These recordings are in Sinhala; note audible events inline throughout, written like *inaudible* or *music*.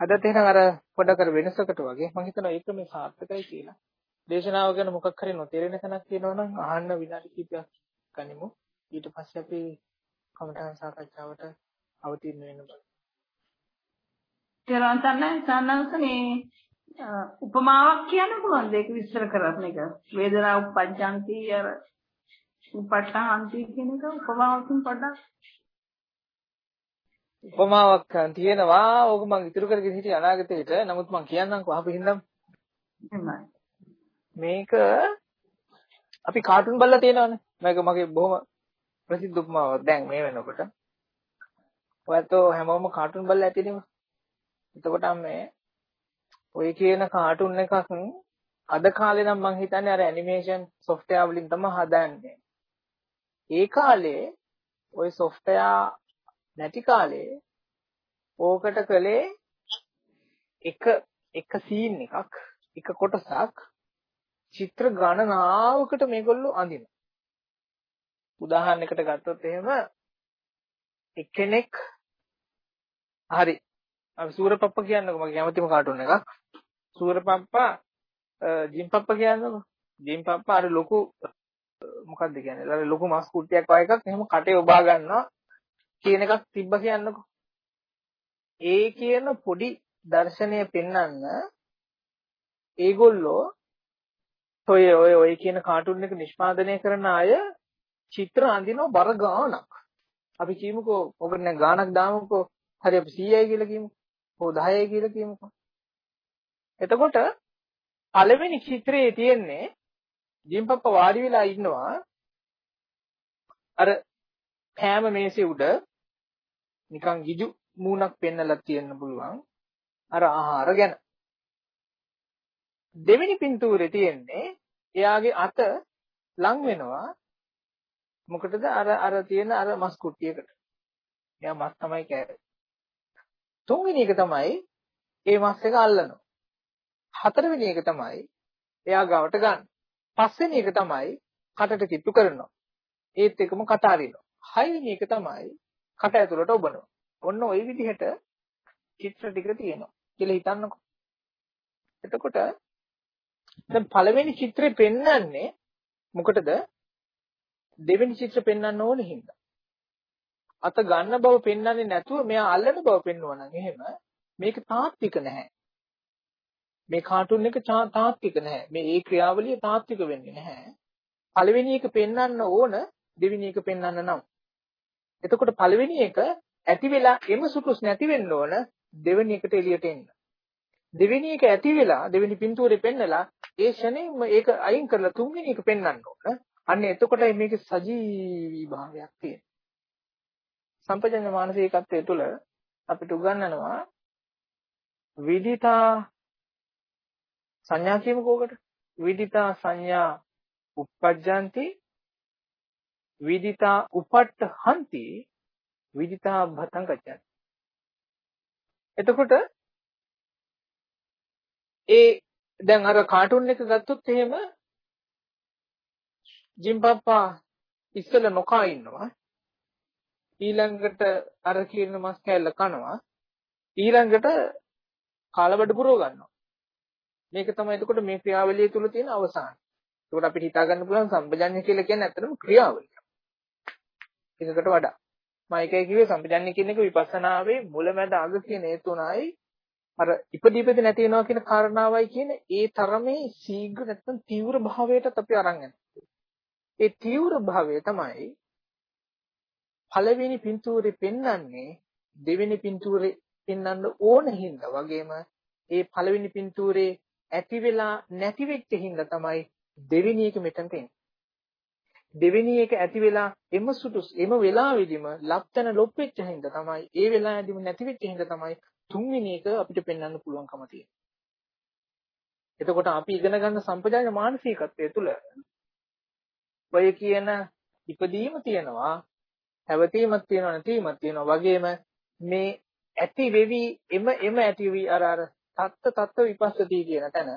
අදත් එහෙනම් අර පොඩක් අර වෙනසකට වගේ මම හිතනවා ඒක මේ සාර්ථකයි කියලා. දේශනාව ගැන මොකක් හරි නොතේරෙන තැනක් තියෙනවා නම් අහන්න විනාඩි කිහිපයක් ගනිමු. ඊට පස්සේ අපි කමඨාන් සාකච්ඡාවට අවතීර්ණ වෙන්න බලමු. තේරුම් ගන්න සන්නංශ මේ උපමාවක් කියන්න පුළුවන්ද ඒක විස්තර කරන්න එක වේදනා උපජ්ජන්ති අර උපට්ඨහන්ති කියන එක උපමාවකින් පොඩ්ඩක් උපමාවක් තියෙනවා. ඕක මම ඉතුරු කරගෙන හිටිය අනාගතේට. නමුත් මම කියන්නම්කෝ අහපු හින්දා මේක අපි කාටුන් බලලා තියෙනවනේ. මේක මගේ බොහොම ප්‍රසිද්ධ උපමාවක්. දැන් මේ වෙනකොට. ඔයත් හැමෝම කාටුන් බලලා ඇතිනේ එතකොට මේ ඔය කියන කාටුන් එකක් අද කාලේ නම් මං හිතන්නේ අර ඇනිමේෂන් සොෆ්ට්වෙයාර් වලින් තමයි හදන්නේ. ඒ කාලේ ওই සොෆ්ට්වෙයාර් නැති කාලේ ඕකට කළේ එක එක සීන් එකක් එක කොටසක් චිත්‍ර ගණනාවකට මේගොල්ලෝ අඳින. උදාහරණයකට ගත්තොත් එහෙම එක්කෙනෙක් හරි අපි සූරපප්ප කියන්නකෝ මගේ කැමතිම කාටුන් එකක්. සූරපප්පා ජිම්පප්ප කියන්නකෝ. ජිම්පප්පා අර ලොකු මොකක්ද කියන්නේ? අර ලොකු මස් කුට්ටියක් වගේ එකක් එහෙම කටේ ඔබා ගන්නවා කියන එකක් තිබ්බ කියන්නකෝ. ඒ කියන පොඩි දර්ශනය පෙන්වන්න ඒගොල්ලෝ ඔය ඔය ඔය කියන කාටුන් එක නිෂ්පාදනය කරන අය චිත්‍ර අඳිනවා බර ගාණක්. අපි කියමුකෝ ඔකට නෑ ගාණක් දාමුකෝ හරි අපි 100යි කියලා කියමුකෝ. හෝ 10යි කියලා කියමුකෝ. එතකොට පළවෙනි චිත්‍රයේ තියෙන්නේ ජිම්පප්ප වාඩි වෙලා ඉන්නවා අර පෑම මේසේ උඩ නිකන් ගිජු මූණක් පෙන්නලා තියෙන්න පුළුවන් අර ආහාර ගැන. දෙවෙනි පින්තූරේ තියෙන්නේ එයාගේ අත ලං වෙනවා මොකටද අර අර තියෙන අර මස් කුට්ටියකට. එයා මස් තමයි කෑවේ. තුන්වෙනි එක තමයි ඒ මස් එක අල්ලනවා. හතරවෙනි එක තමයි එයා ගවට ගන්න. පස්වෙනි එක තමයි කටට කිට්ටු කරනවා. ඒත් එකම කට අරිනවා. හයවෙනි එක තමයි කට ඇතුළට ඔබනවා. ඔන්න ওই විදිහට චිත්‍ර ටික තියෙනවා කියලා හිතන්නකෝ. එතකොට දැන් පළවෙනි චිත්‍රේ පෙන්වන්නේ මොකටද? දෙවෙනි චිත්‍ර පෙන්වන්න ඕනේ හින්දා. අත ගන්න බව පෙන්වන්නේ නැතුව මෙයා අල්ලන බව පෙන්වනවා නම් එහෙම මේක තාත්වික නැහැ. මේ කාටුන් එක තාත්වික නැහැ. මේ ඒ ක්‍රියාවලිය තාත්වික වෙන්නේ නැහැ. පළවෙනි එක පෙන්වන්න ඕන දෙවෙනි එක පෙන්වන්න නම්. එතකොට පළවෙනි එක ඇති වෙලා එම සුකුස් නැති වෙන්න ඕන දෙවෙනි එකට එළියට එන්න. දෙවෙනි එක ඇති වෙලා දෙවෙනි පින්තූරේ පෙන්නලා ඒ ෂණයෙම ඒක අයින් කරලා තුන්වෙනි එක පෙන්වන්න ඕන. අන්න එතකොටයි මේකේ සජීවී භාවයක් තියෙන්නේ. සම්පජඤ්ඤ මානසිකත්වයේ තුල අපිට උගන්වනවා විදිතා සංඥා කියමුකෝකට විදිතා සංඥා uppajjanti විදිතා උපට්ඨහන්ති විදිතා භතං ගච්ඡanti එතකොට ඒ දැන් අර කාටුන් එක ගත්තොත් එහෙම ජිම්පප්පා ඉස්සෙල්ල නොකා ඉන්නවා. ඊළඟට අර කියන මස් කෑල්ල කනවා. ඊළඟට කාලබඩ පුරව ගන්නවා. මේක තමයි එතකොට මේ ක්‍රියාවලිය තුල තියෙන අවසානය. එතකොට අපිට හිතා ගන්න පුළුවන් සම්පජඤ්ඤය කියලා කියන්නේ ඇත්තටම ක්‍රියාවලිය. එකකට වඩා. මම ඒකයි කිව්වේ සම්පජඤ්ඤය කියන එක විපස්සනාවේ මුලැමැද අග කියන ඒ තුනයි අර ඉපදීපද නැති වෙනවා කියන කාරණාවයි කියන ඒ තරමේ ශීඝ්‍ර නැත්නම් තීව්‍ර භාවයටත් අපි අරන් යනවා. ඒ තීව්‍ර භාවය තමයි පළවෙනි පින්තූරේ පෙන්වන්නේ දෙවෙනි පින්තූරේ පෙන්වන්න ඕන හින්දා වගේම ඒ පළවෙනි පින්තූරේ ඇති වෙලා නැති වෙච්ච හින්දා තමයි දෙවෙනි එක මෙතනට එන්නේ. දෙවෙනි එක ඇති වෙලා එම සුටුස් එම වෙලාවෙදිම ලප්තන ලොප් වෙච්ච හින්දා තමයි ඒ වෙලාවෙදිම නැති වෙච්ච හින්දා තමයි තුන්වෙනි එක අපිට පෙන්වන්න පුළුවන්කම තියෙන්නේ. එතකොට අපි ඉගෙන ගන්න සම්පජාන මානසිකත්වය තුළ ඔය කියන ඉපදීම තියෙනවා හැවතීමක් තියෙනවා නැතිවීමක් තියෙනවා වගේම මේ ඇති වෙවි එම එම ඇති වෙවි අර අර තත්ත තත්ත විපස්සති කියන තැන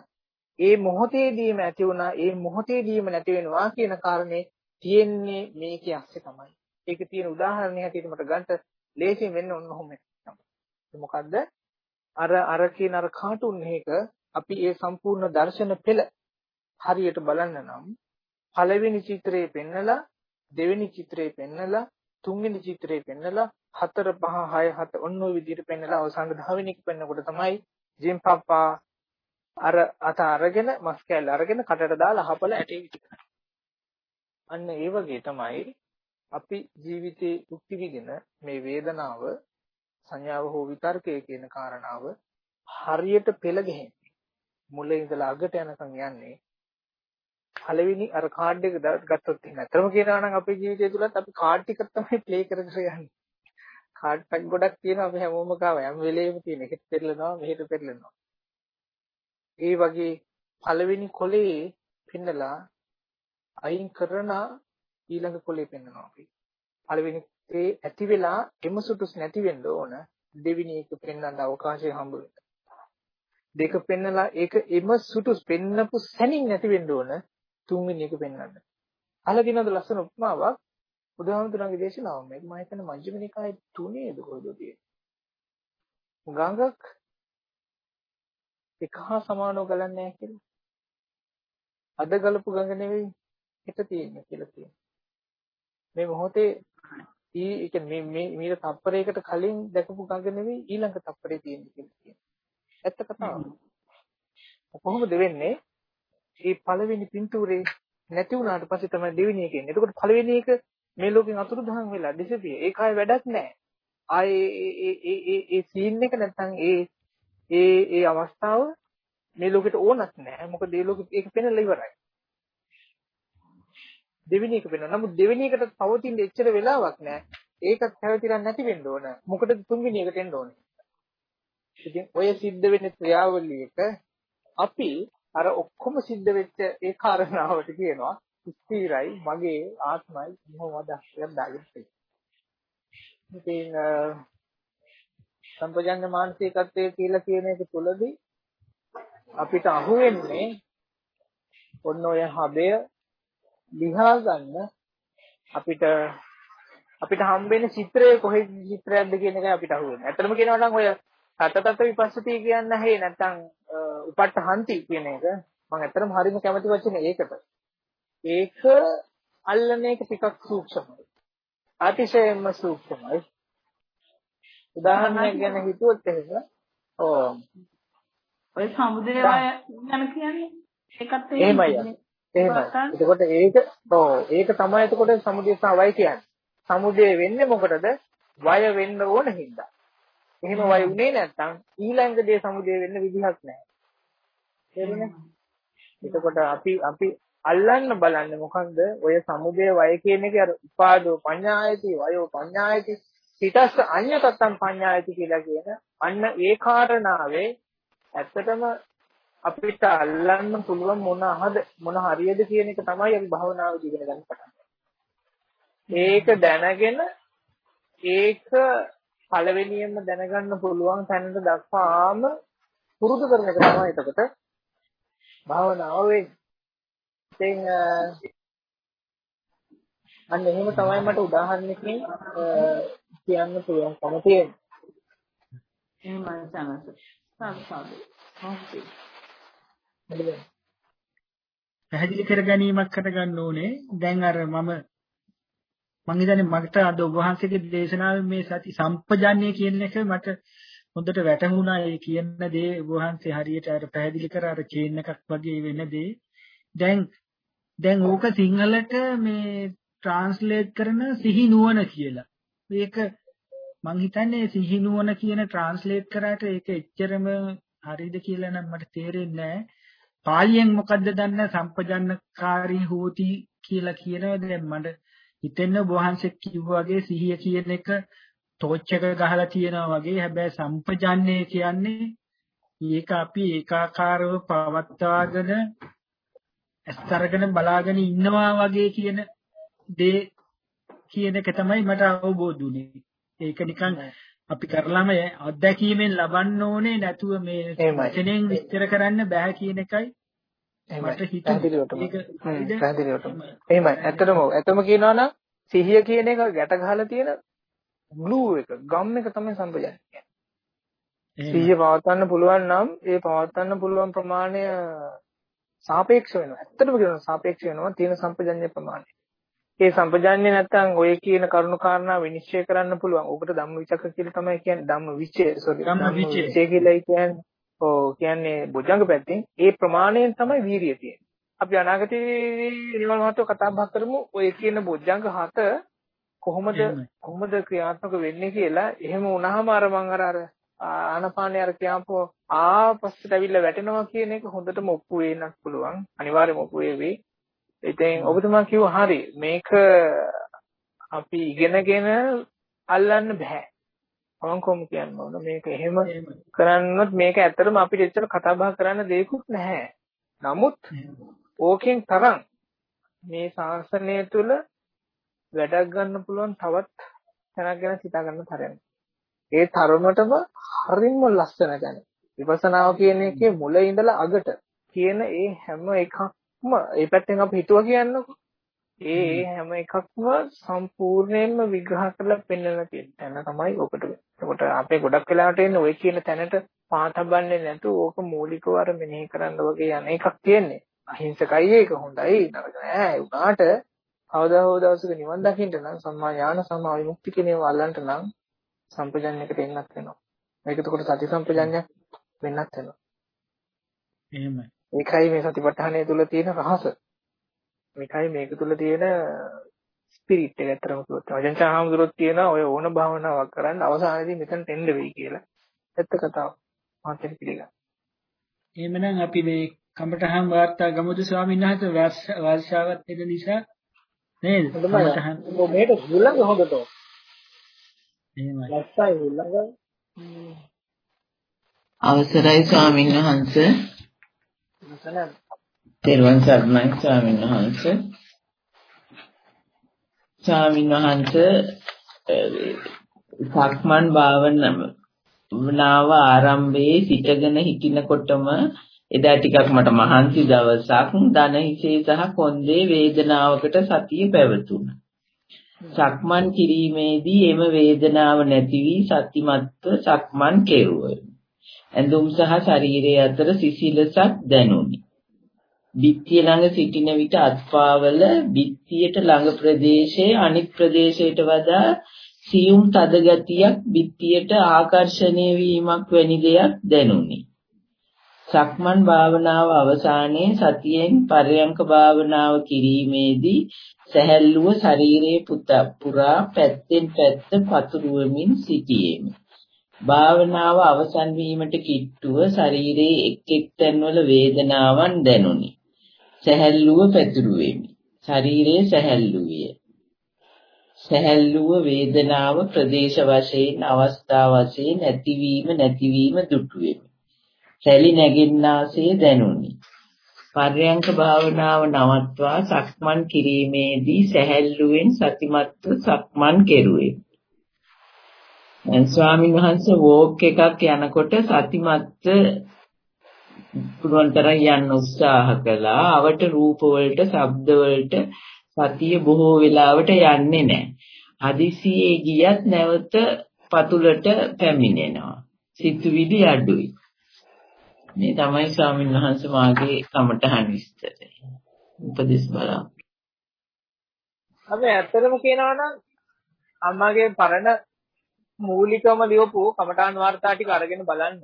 ඒ මොහොතේදීම ඇති වුණා ඒ මොහොතේදීම නැති වෙනවා කියන කාරණේ තියෙන්නේ මේකේ ඇස්සේ තමයි. ඒක තියෙන උදාහරණයක් හැටියට මට ගන්න ලේසියෙන් වෙන්න ඕන ඔහොම තමයි. මොකද්ද? අර අර කියන අර කාටුන් එක අපි ඒ සම්පූර්ණ දර්ශන පෙළ හරියට බලන්න නම් පළවෙනි චිත්‍රයේ පෙන්නලා දෙවෙනි චිත්‍රයේ පෙන්නලා තුන්වෙනි චිත්‍රයේ පෙන්නලා හතර පහ හය හත ඔන්න ඔය විදිහට පෙන්නලා අවසාන 10 වෙනි එක පෙන්නකොට තමයි ජිම් පප්පා අර අත අරගෙන මස් කෑල්ල අරගෙන කටට දාලා හපල ඇටේ විදිහට. අන්න ඒ වගේ තමයි අපි ජීවිතේ භුක්ති විඳින මේ වේදනාව සංඥාව හෝ විතර්කය කියන කාරණාව හරියට පෙළ ගැහෙන්නේ. මුලින් ඉඳලා අගට යනකම් යන්නේ පළවෙනි අර කාඩ් එක ගත්තොත් එහෙනම් අතරම කියනවා නම් අපේ ජීවිතය තුලත් අපි කාඩ් ටික තමයි ප්ලේ කර කර යන්නේ. කාඩ් පැක් ගොඩක් තියෙනවා අපි හැමෝම කාව හැම වෙලේම තියෙන. එකෙත් පෙරලනවා මෙහෙට පෙරලනවා. ඒ වගේ පළවෙනි කොලේ පෙන්නලා අයින් කරන ඊළඟ කොලේ පෙන්නනවා අපි. පළවෙනි ඒ ඇති වෙලා එම සුටුස් නැති වෙන්න ඕන දෙවෙනි එක පෙන්වන්න අවකාශය හම්බ වෙන්න. දෙක පෙන්නලා ඒක එම සුටුස් පෙන්නපු සැනින් නැති වෙන්න ඕන තුන්වෙනි එක පෙන්වන්න. අහලා ලස්සන උපමාවක් බුදුහාමුදුරන්ගේ දේශනාව මේක මම හිතන්නේ මජ්ක්‍ධිම නිකායේ තුනේද කොහෙද තියෙන්නේ. ගඟක් එක හා සමානව ගලන්නේ නැහැ කියලා. අද ගලපු ගඟ නෙවෙයි හිත තියෙන්නේ කියලා කියනවා. මේ මොහොතේ ඊ කියන්නේ මේ මීට තප්පරයකට කලින් දැකපු ගඟ නෙවෙයි ඊළඟ තප්පරේ තියෙන්නේ කියලා කියනවා. ඇත්ත කතාව. කොහොමද වෙන්නේ? මේ පළවෙනි පින්තූරේ නැති වුණාට පස්සේ තමයි දෙවෙනි එක එන්නේ. එතකොට පළවෙනි එක මේ ලෝකෙන් අතුරුදහන් වෙලා ඩිසපියර්. ඒක ආයේ වැඩක් නැහැ. ආයේ ඒ ඒ ඒ ඒ සීන් එක නැත්තම් ඒ ඒ ඒ අවස්ථාව මේ ලෝකෙට ඕනත් නැහැ. මොකද ඒ ලෝකෙ ඒක පෙන්නලා ඉවරයි. දෙවෙනි එක වෙනවා. නමුත් දෙවෙනි එකට පවතින එච්චර වෙලාවක් නැහැ. ඒකත් පැවතිරන් නැති වෙන්න ඕන. මොකටද තුන්වෙනි එකට එන්න ඕනේ. ඉතින් ඔය සිද්ධ වෙන ක්‍රියාවලියක අපි අර ඔක්කොම සිද්ධ වෙච්ච ඒ කාරණාවට කියනවා ස්ථිරයි මගේ ආත්මයි මොහොමද කියලා දාගෙන තියෙනවා. ඉතින් සම්පජන්‍ය මානසිකත්වයේ කියලා කියන එක තුලදී අපිට අහුවෙන්නේ ඔන්න ඔය හබය ලිහා ගන්න අපිට අපිට හම්බෙන චිත්‍රය කොහේ චිත්‍රයක්ද කියන එකයි අපිට අහුවෙන්නේ. ඇත්තටම කියනවා නම් ඔය සතතත විපස්සති කියන්න හේ නැත්නම් උපට්ඨහන්ති කියන එක මම ඇත්තටම හරිම කැමති වචනේ ඒකට. ඒක අල්ලන එක ටිකක් සූක්ෂමයි. අතිශයින්ම සූක්ෂමයි. උදාහරණයක් ගැන හිතුවොත් එහෙම ඔය සමුදේ ගැන කියන්නේ ඒකත් එහෙමයි. එහෙමයි. එතකොට ඒක ඔව් ඒක තමයි එතකොට සමුදේ සහ වය කියන්නේ. සමුදේ වෙන්නේ මොකටද? වය වෙන්න ඕන හින්දා. එහෙම වය උනේ නැත්නම් ඊළඟ දේ සමුදේ වෙන්න විදිහක් නැහැ. තේරුණේ? එතකොට අපි අපි අල්ලන්න බලන්නේ මොකන්ද? ඔය සමුදේ වය කියන එකේ අර උපාදෝ පඤ්ඤායති වයෝ පඤ්ඤායති පිටස්ස අඤ්ඤතත්තම් පඤ්ඤායති කියලා කියන අන්න ඒ කාරණාවේ ඇත්තටම අපිට අල්ලන්න පුළුවන් මොන අහද මොන හරියද කියන එක තමයි අපි භවනාවේදී ඉගෙන ගන්න පටන් ඒක දැනගෙන ඒක පළවෙනියෙන්ම දැනගන්න පුළුවන් තැනට දක්වාම පුරුදු කරන එක තමයි එතකොට භාවනාව වෙන්නේ. ඉතින් අන්න එහෙම තමයි මට උදාහරණයකින් කියන්න පුළුවන්කම තියෙන්නේ. එහෙමයි සමහර. සාදු සාදු. පැහැදිලි කර ගැනීමක් කරගන්න ඕනේ. දැන් අර මම මං හිතන්නේ මට අද ඔබ වහන්සේගේ දේශනාවේ මේ සති සම්පජාන්නේ කියන එක මට හොඳට වැටහුණා. ඒ කියන දේ ඔබ වහන්සේ හරියට අර පැහැදිලි කර අර චේන් එකක් වගේ වෙන දේ. දැන් දැන් ඕක සිංහලට මේ ට්‍රාන්ස්ලේට් කරන සිහි නුවණ කියලා. මේක මං හිතන්නේ සිහි නුවණ කියන ට්‍රාන්ස්ලේට් කරාට ඒක එච්චරම හරිද කියලා නම් මට තේරෙන්නේ නැහැ. පාලියෙන් මොකද්ද දන්න සම්පජන්නකාරී හෝති කියලා කියනවා දැන් මට හිතෙන්න වහන්සේ කිව්වා වගේ සිහිය කියන එක ටෝච් එක ගහලා තියෙනවා වගේ හැබැයි සම්පජන්නේ කියන්නේ ඒක අපි ඒකාකාරව පවත්වාගෙන අස්තරගෙන බලාගෙන ඉන්නවා වගේ කියන දේ කියන එක තමයි මට අවබෝධ වුනේ. ඒක නිකන් අපි කරලම අත්දැකීමෙන් ලබන්න ඕනේ නැතුව මේ වචනෙන් විස්තර කරන්න බෑ කියන එකයි මට හිතෙන්නේ. එහෙමයි. ඇත්තටම ඇත්තම කියනවා නම් සිහිය කියන එක ගැට ගහලා තියෙන ග්ලූ එක, ගම් එක තමයි සම්පජාන කියන්නේ. සිහිය පවත්වන්න පුළුවන් නම් ඒ පවත්වන්න පුළුවන් ප්‍රමාණය සාපේක්ෂ වෙනවා. ඇත්තටම කියනවා සාපේක්ෂ වෙනවා තියෙන සම්පජඤ්ඤ ප්‍රමාණය. ඒ සම්පජඤ්ඤය නැත්තම් ඔය කියන කරුණු කාරණා විනිශ්චය කරන්න පුළුවන්. ඔකට ධම්ම විචක්ක කියලා තමයි කියන්නේ ධම්ම විචය. සෝරි ධම්ම විචය. කියලා කියන්නේ. ඔව් කියන්නේ බොජංග පැත්තෙන් ඒ ප්‍රමාණයෙන් තමයි වීරිය තියෙන්නේ. අපි අනාගතයේ නිවල් මහත්ව කතා බහ කරමු ඔය කියන බොජ්ජංග හත කොහොමද කොහොමද ක්‍රියාත්මක වෙන්නේ කියලා එහෙම වුණාම අර මං අර අර ආනපානේ අර කියම්පෝ ආපස්සට ඇවිල්ලා වැටෙනවා කියන එක හොඳටම ඔප්පු වෙන්නත් පුළුවන් අනිවාර්යයෙන්ම ඔප්පු වෙවි ඉතින් ඔබතුමා කිව්වා හරි මේක අපි ඉගෙනගෙන අල්ලන්න බෑ. අවංකවම කියන්න ඕන? මේක එහෙම කරන්නොත් මේක ඇත්තටම අපිට එච්චර කතා බහ කරන්න දෙයක්වත් නැහැ. නමුත් ඕකෙන් තරම් මේ ශාසනය තුල වැඩක් ගන්න පුළුවන් තවත් තැනක් ගැන හිතා ගන්න තරම්. ඒ තරමටම හරිම ලස්සන ගැන. විපස්සනාව කියන එකේ මුල ඉඳලා අගට කියන ඒ හැම එකක්ම ඒ පැත්තෙන් අපි හිතුවා කියන්නකො. ඒ හැම එකක්ම සම්පූර්ණයෙන්ම විග්‍රහ කරලා පෙන්වලා තියෙන තැන තමයි ඔකට. ඒකට අපේ ගොඩක් වෙලාවට එන්නේ ඔය කියන තැනට පාතබන්නේ නැතුව ඕක මූලිකව අර මෙනෙහි කරන්න වගේ යන එකක් තියෙන්නේ. අහිංසකයි ඒක හොඳයි නරක නෑ උනාට කවදා හෝ දවසක නිවන් දකින්න නම් සම්මා ඥාන සම්මා විමුක්ති කියන ඒවා අල්ලන්න නම් සම්පජඤ්ඤයකට එන්නත් වෙනවා. මේක එතකොට සති සම්පජඤ්ඤයක් වෙන්නත් වෙනවා. එහෙමයි. ඒකයි මේ සතිපට්ඨානය තුල තියෙන රහස. මේකයි මේක තුල තියෙන ස්පිරිට් එක ඇත්තටම කිව්වොත්. වචන චාහමුදුරොත් කියන ඔය ඕන භාවනාවක් කරන්න අවසානයේදී මෙතනට එන්න වෙයි කියලා. ඇත්ත කතාව. මාතෘ පිළිගන්න. එහෙමනම් අපි මේ කමඨහන් වාර්තා ගමුද ස්වාමීන් වහන්සේ වර්ෂාවත් එන නිසා නේද? කමඨහන් මේක හුලඟ හොඳට. එහෙමයි. ලස්සයි හුලඟ. අවසරයි ස්වාමීන් වහන්සේ. තෙරුවන් සරණයි ස්වාමීන් වහන්සේ. ස්වාමීන් වහන්සේ සක්මන් භාවනාව ආරම්භයේ සිටගෙන හිටිනකොටම එදා ටිකක් මට මහන්සි දවසක් දන හිසේ සහ කොන්දේ වේදනාවකට සතිය පැවතුණා. සක්මන් කිරීමේදී එම වේදනාව නැති වී සතිමත්ව සක්මන් කෙරුවා. ඇඳුම් සහ ශරීරය අතර සිසිලසක් දැනුනි. බිත්තිය ළඟ සිටින විට අත්පාවල බිත්තියට ළඟ ප්‍රදේශයේ අනිත් ප්‍රදේශයට වඩා සියුම් තද ගතියක් බිත්තියට ආකර්ෂණය වීමක් වැනි දෙයක් දැනුනි. සක්මන් භාවනාව අවසානයේ සතියෙන් පරයන්ක භාවනාව කිරීමේදී සැහැල්ලුව ශරීරයේ පුරා පැත්තෙන් පැත්ත පතුරවමින් සිටියෙමි. භාවනාව අවසන් වීමට කිට්ටුව ශරීරයේ එක් එක් තැන්වල වේදනාවන් දැනුනි. සැහැල්ලුව පැතුරුවෙමි. ශරීරයේ සැහැල්ලු විය. සැහැල්ලුව වේදනාව ප්‍රදේශ වශයෙන් අවස්ථා වශයෙන් ඇතිවීම නැතිවීම දුටුවෙමි. සැලි නැගින්නාසේ දැනුනි. පර්යංක භාවනාව නවත්වා සක්මන් කිරීමේදී සැහැල්ලුවෙන් සතිමත්ව සක්මන් කෙරුවේ. ස්වාමීන් වහන්සේ වෝක් එකක් යනකොට සතිමත්ව පුළුවන් තරම් යන්න උත්සාහ කළා. අවට රූප වලට, ශබ්ද වලට සතිය බොහෝ වෙලාවට යන්නේ නැහැ. හදිසියේ ගියත් නැවත පතුලට පැමිණෙනවා. සිතුවිලි අඩුයි. මේ තමයි ස්වාමීන් වහන්සේ මාගේ කමටහන් විස්තරය. උපදෙස් බලන්න. අපි ඇත්තටම කියනවා නම් අම්මාගේ පරණ මූලිකවම ලියපු කමඨාන් වාර්තා ටික අරගෙන බලන්න.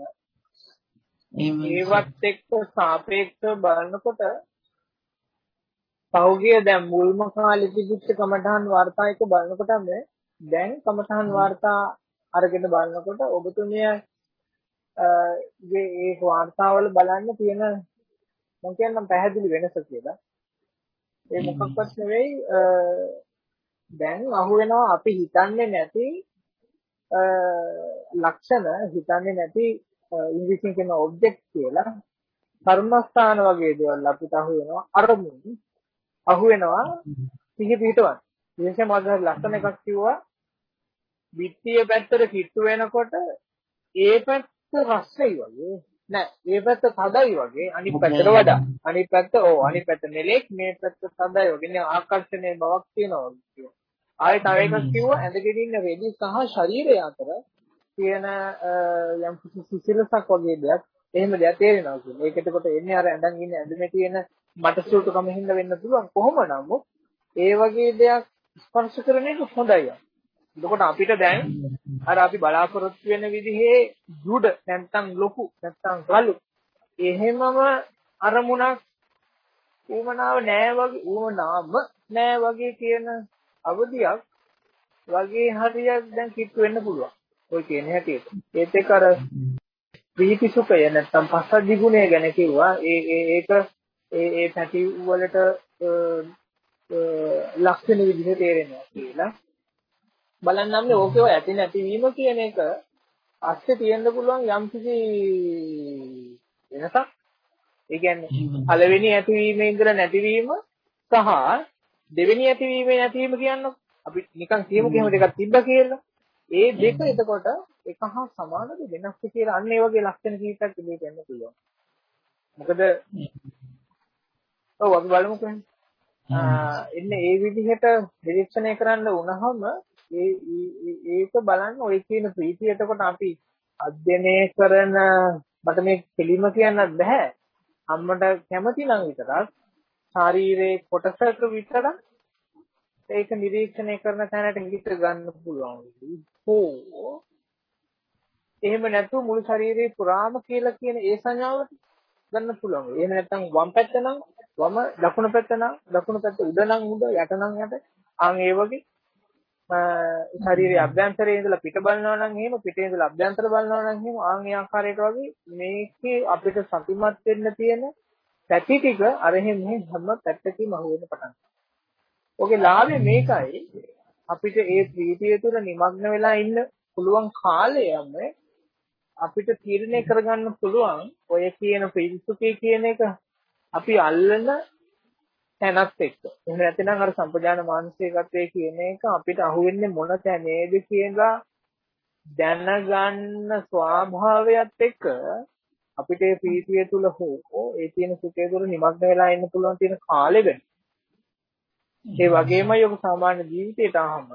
ඒවත් එක්ක සාපේක්ෂව බලනකොට පහුගිය දැන් මුල්ම කාලේ තිබිච්ච කමඨාන් වාර්තා එක බලනකොටම දැන් කමඨාන් වාර්තා අරගෙන බලනකොට ඔබතුමිය ඒ ඒ වාර්තාවල බලන්න තියෙන මම කියන්නම් පැහැදිලි වෙනස කියලා. ඒ මොකක්වත් නෙවෙයි දැන් අහු වෙනවා අපි හිතන්නේ නැති ලක්ෂණ හිතන්නේ නැති ඉංග්‍රීසියෙන් කියන ඔබ්ජෙක්ට් කියලා කර්මස්ථාන වගේ දේවල් අපිට අහු වෙනවා අරමුණු අහු වෙනවා සිහි පිටවන් විශේෂයෙන්ම අද ලස්සන එකක් කිව්වා. පිටිය පැත්තට කිට්ටු වෙනකොට ඒ පැත්ත රස්සයි වගේ නෑ ඒ පැත්ත තදයි වගේ අනිත් පැත්තට වඩා. අනිත් පැත්ත ඕ අනිත් පැත්ත නෙලෙක් මේ පැත්ත තදයි වගේ. නේ ආකර්ෂණයේ බවක් තියෙනවා ආයෙ තව එකක් කිව්වා ඇඳගෙන ඉන්න රෙදි සහ ශරීරය අතර තියෙන යම් කිසි සිසිලසක් වගේ දෙයක් එහෙම දෙයක් තේරෙනවා කියන්නේ. ඒක එතකොට එන්නේ අර ඇඳන් ඉන්න ඇඳුමේ තියෙන මටසුටුකම හින්දා වෙන්න පුළුවන්. කොහොම නමුත් ඒ වගේ දෙයක් ස්පර්ශ කරන එක හොඳයි. එතකොට අපිට දැන් අර අපි බලාපොරොත්තු වෙන විදිහේ ජුඩ නැත්තම් ලොකු නැත්තම් රළු එහෙමම අරමුණක් ඌමනාව නෑ වගේ ඌමනාම නෑ වගේ කියන අවධියක් වගේ හරියක් දැන් කිට්ටු වෙන්න පුළුවන්. ඔය කියන හැටියට. ඒත් එක්ක අර ප්‍රීති සුඛය නැත්තම් පස්සද්ධි ගුණය ගැන කිව්වා. ඒ ඒ ඒක ඒ ඒ පැටි වලට ලක්ෂණ විදිහට තේරෙනවා කියලා. බලන්නම් ඕකේ ඔය ඇති නැතිවීම කියන එක අස්සේ තියෙන්න පුළුවන් යම්කිසි වෙනසක්. ඒ කියන්නේ පළවෙනි ඇතිවීමේ ඉඳලා නැතිවීම සහ දෙවෙනි ඇතිවීමේ නැතිවීම කියන්නේ අපි නිකන් කියමු කියෙම දෙකක් තිබ්බා කියලා. ඒ දෙක එතකොට එක හා සමානද වෙනස්ද කියලා අන්න ඒ වගේ ලක්ෂණ කීපයක් ඉදිරියට එන්න පුළුවන්. මොකද ඔව් අපි බලමුකෝ. එන්නේ ඒ විදිහට නිරීක්ෂණය කරන්න වුණාම ඒ ඒක බලන්න ඔය කියන ප්‍රීතිය එතකොට අපි අධ්‍යයනය කරන මට මේ කෙලිම කියන්නත් බෑ. අම්මට කැමති නම් විතරක් ශාරීරික කොටසක විතරක් ඒක නිරීක්ෂණය කරන තැනට හිත ගන්න පුළුවන්. හෝ එහෙම නැතුව මුළු ශරීරේ පුරාම කියලා කියන ඒ සංඥාවට ගන්න පුළුවන්. එහෙම නැත්නම් වම් පැත්ත නම් වම දකුණු පැත්ත නම් දකුණු පැත්ත උඩ නම් උඩ යට නම් යට ආන් ඒ වගේ ශරීරයේ අභ්‍යන්තරයේ ඉඳලා පිට බලනවා නම් එහෙම පිටේ ඉඳලා අභ්‍යන්තර බලනවා නම් එහෙම ආන් ඒ ආකාරයට වගේ මේකේ අපිට සතිමත් වෙන්න තියෙන පැති ටික අර එහෙම හැම පැත්තකින්ම අහු වෙන්න පටන් ගන්නවා. ඔගේ ලාභය මේකයි අපිට ඒ ප්‍රීතිය තුළ নিমগ্ন වෙලා ඉන්න පුළුවන් කාලයම අපිට තීරණය කරගන්න පුළුවන් ඔය කියන ප්‍රීතිසුඛය කියන එක අපි අල්ලන තැනත් එක්ක. එහෙම නැත්නම් අර සම්පජාන මානසිකත්වයේ කියන එක අපිට අහුවෙන්නේ මොන තැනේද කියලා දැනගන්න ස්වභාවයත් එක්ක අපිට ඒ ප්‍රීතිය තුල හෝ ඒ තියෙන සුඛය තුල නිමග්න වෙලා ඉන්න පුළුවන් තියෙන කාලෙ වෙන. ඒ වගේමයි ඔබ සාමාන්‍ය ජීවිතයට ආවම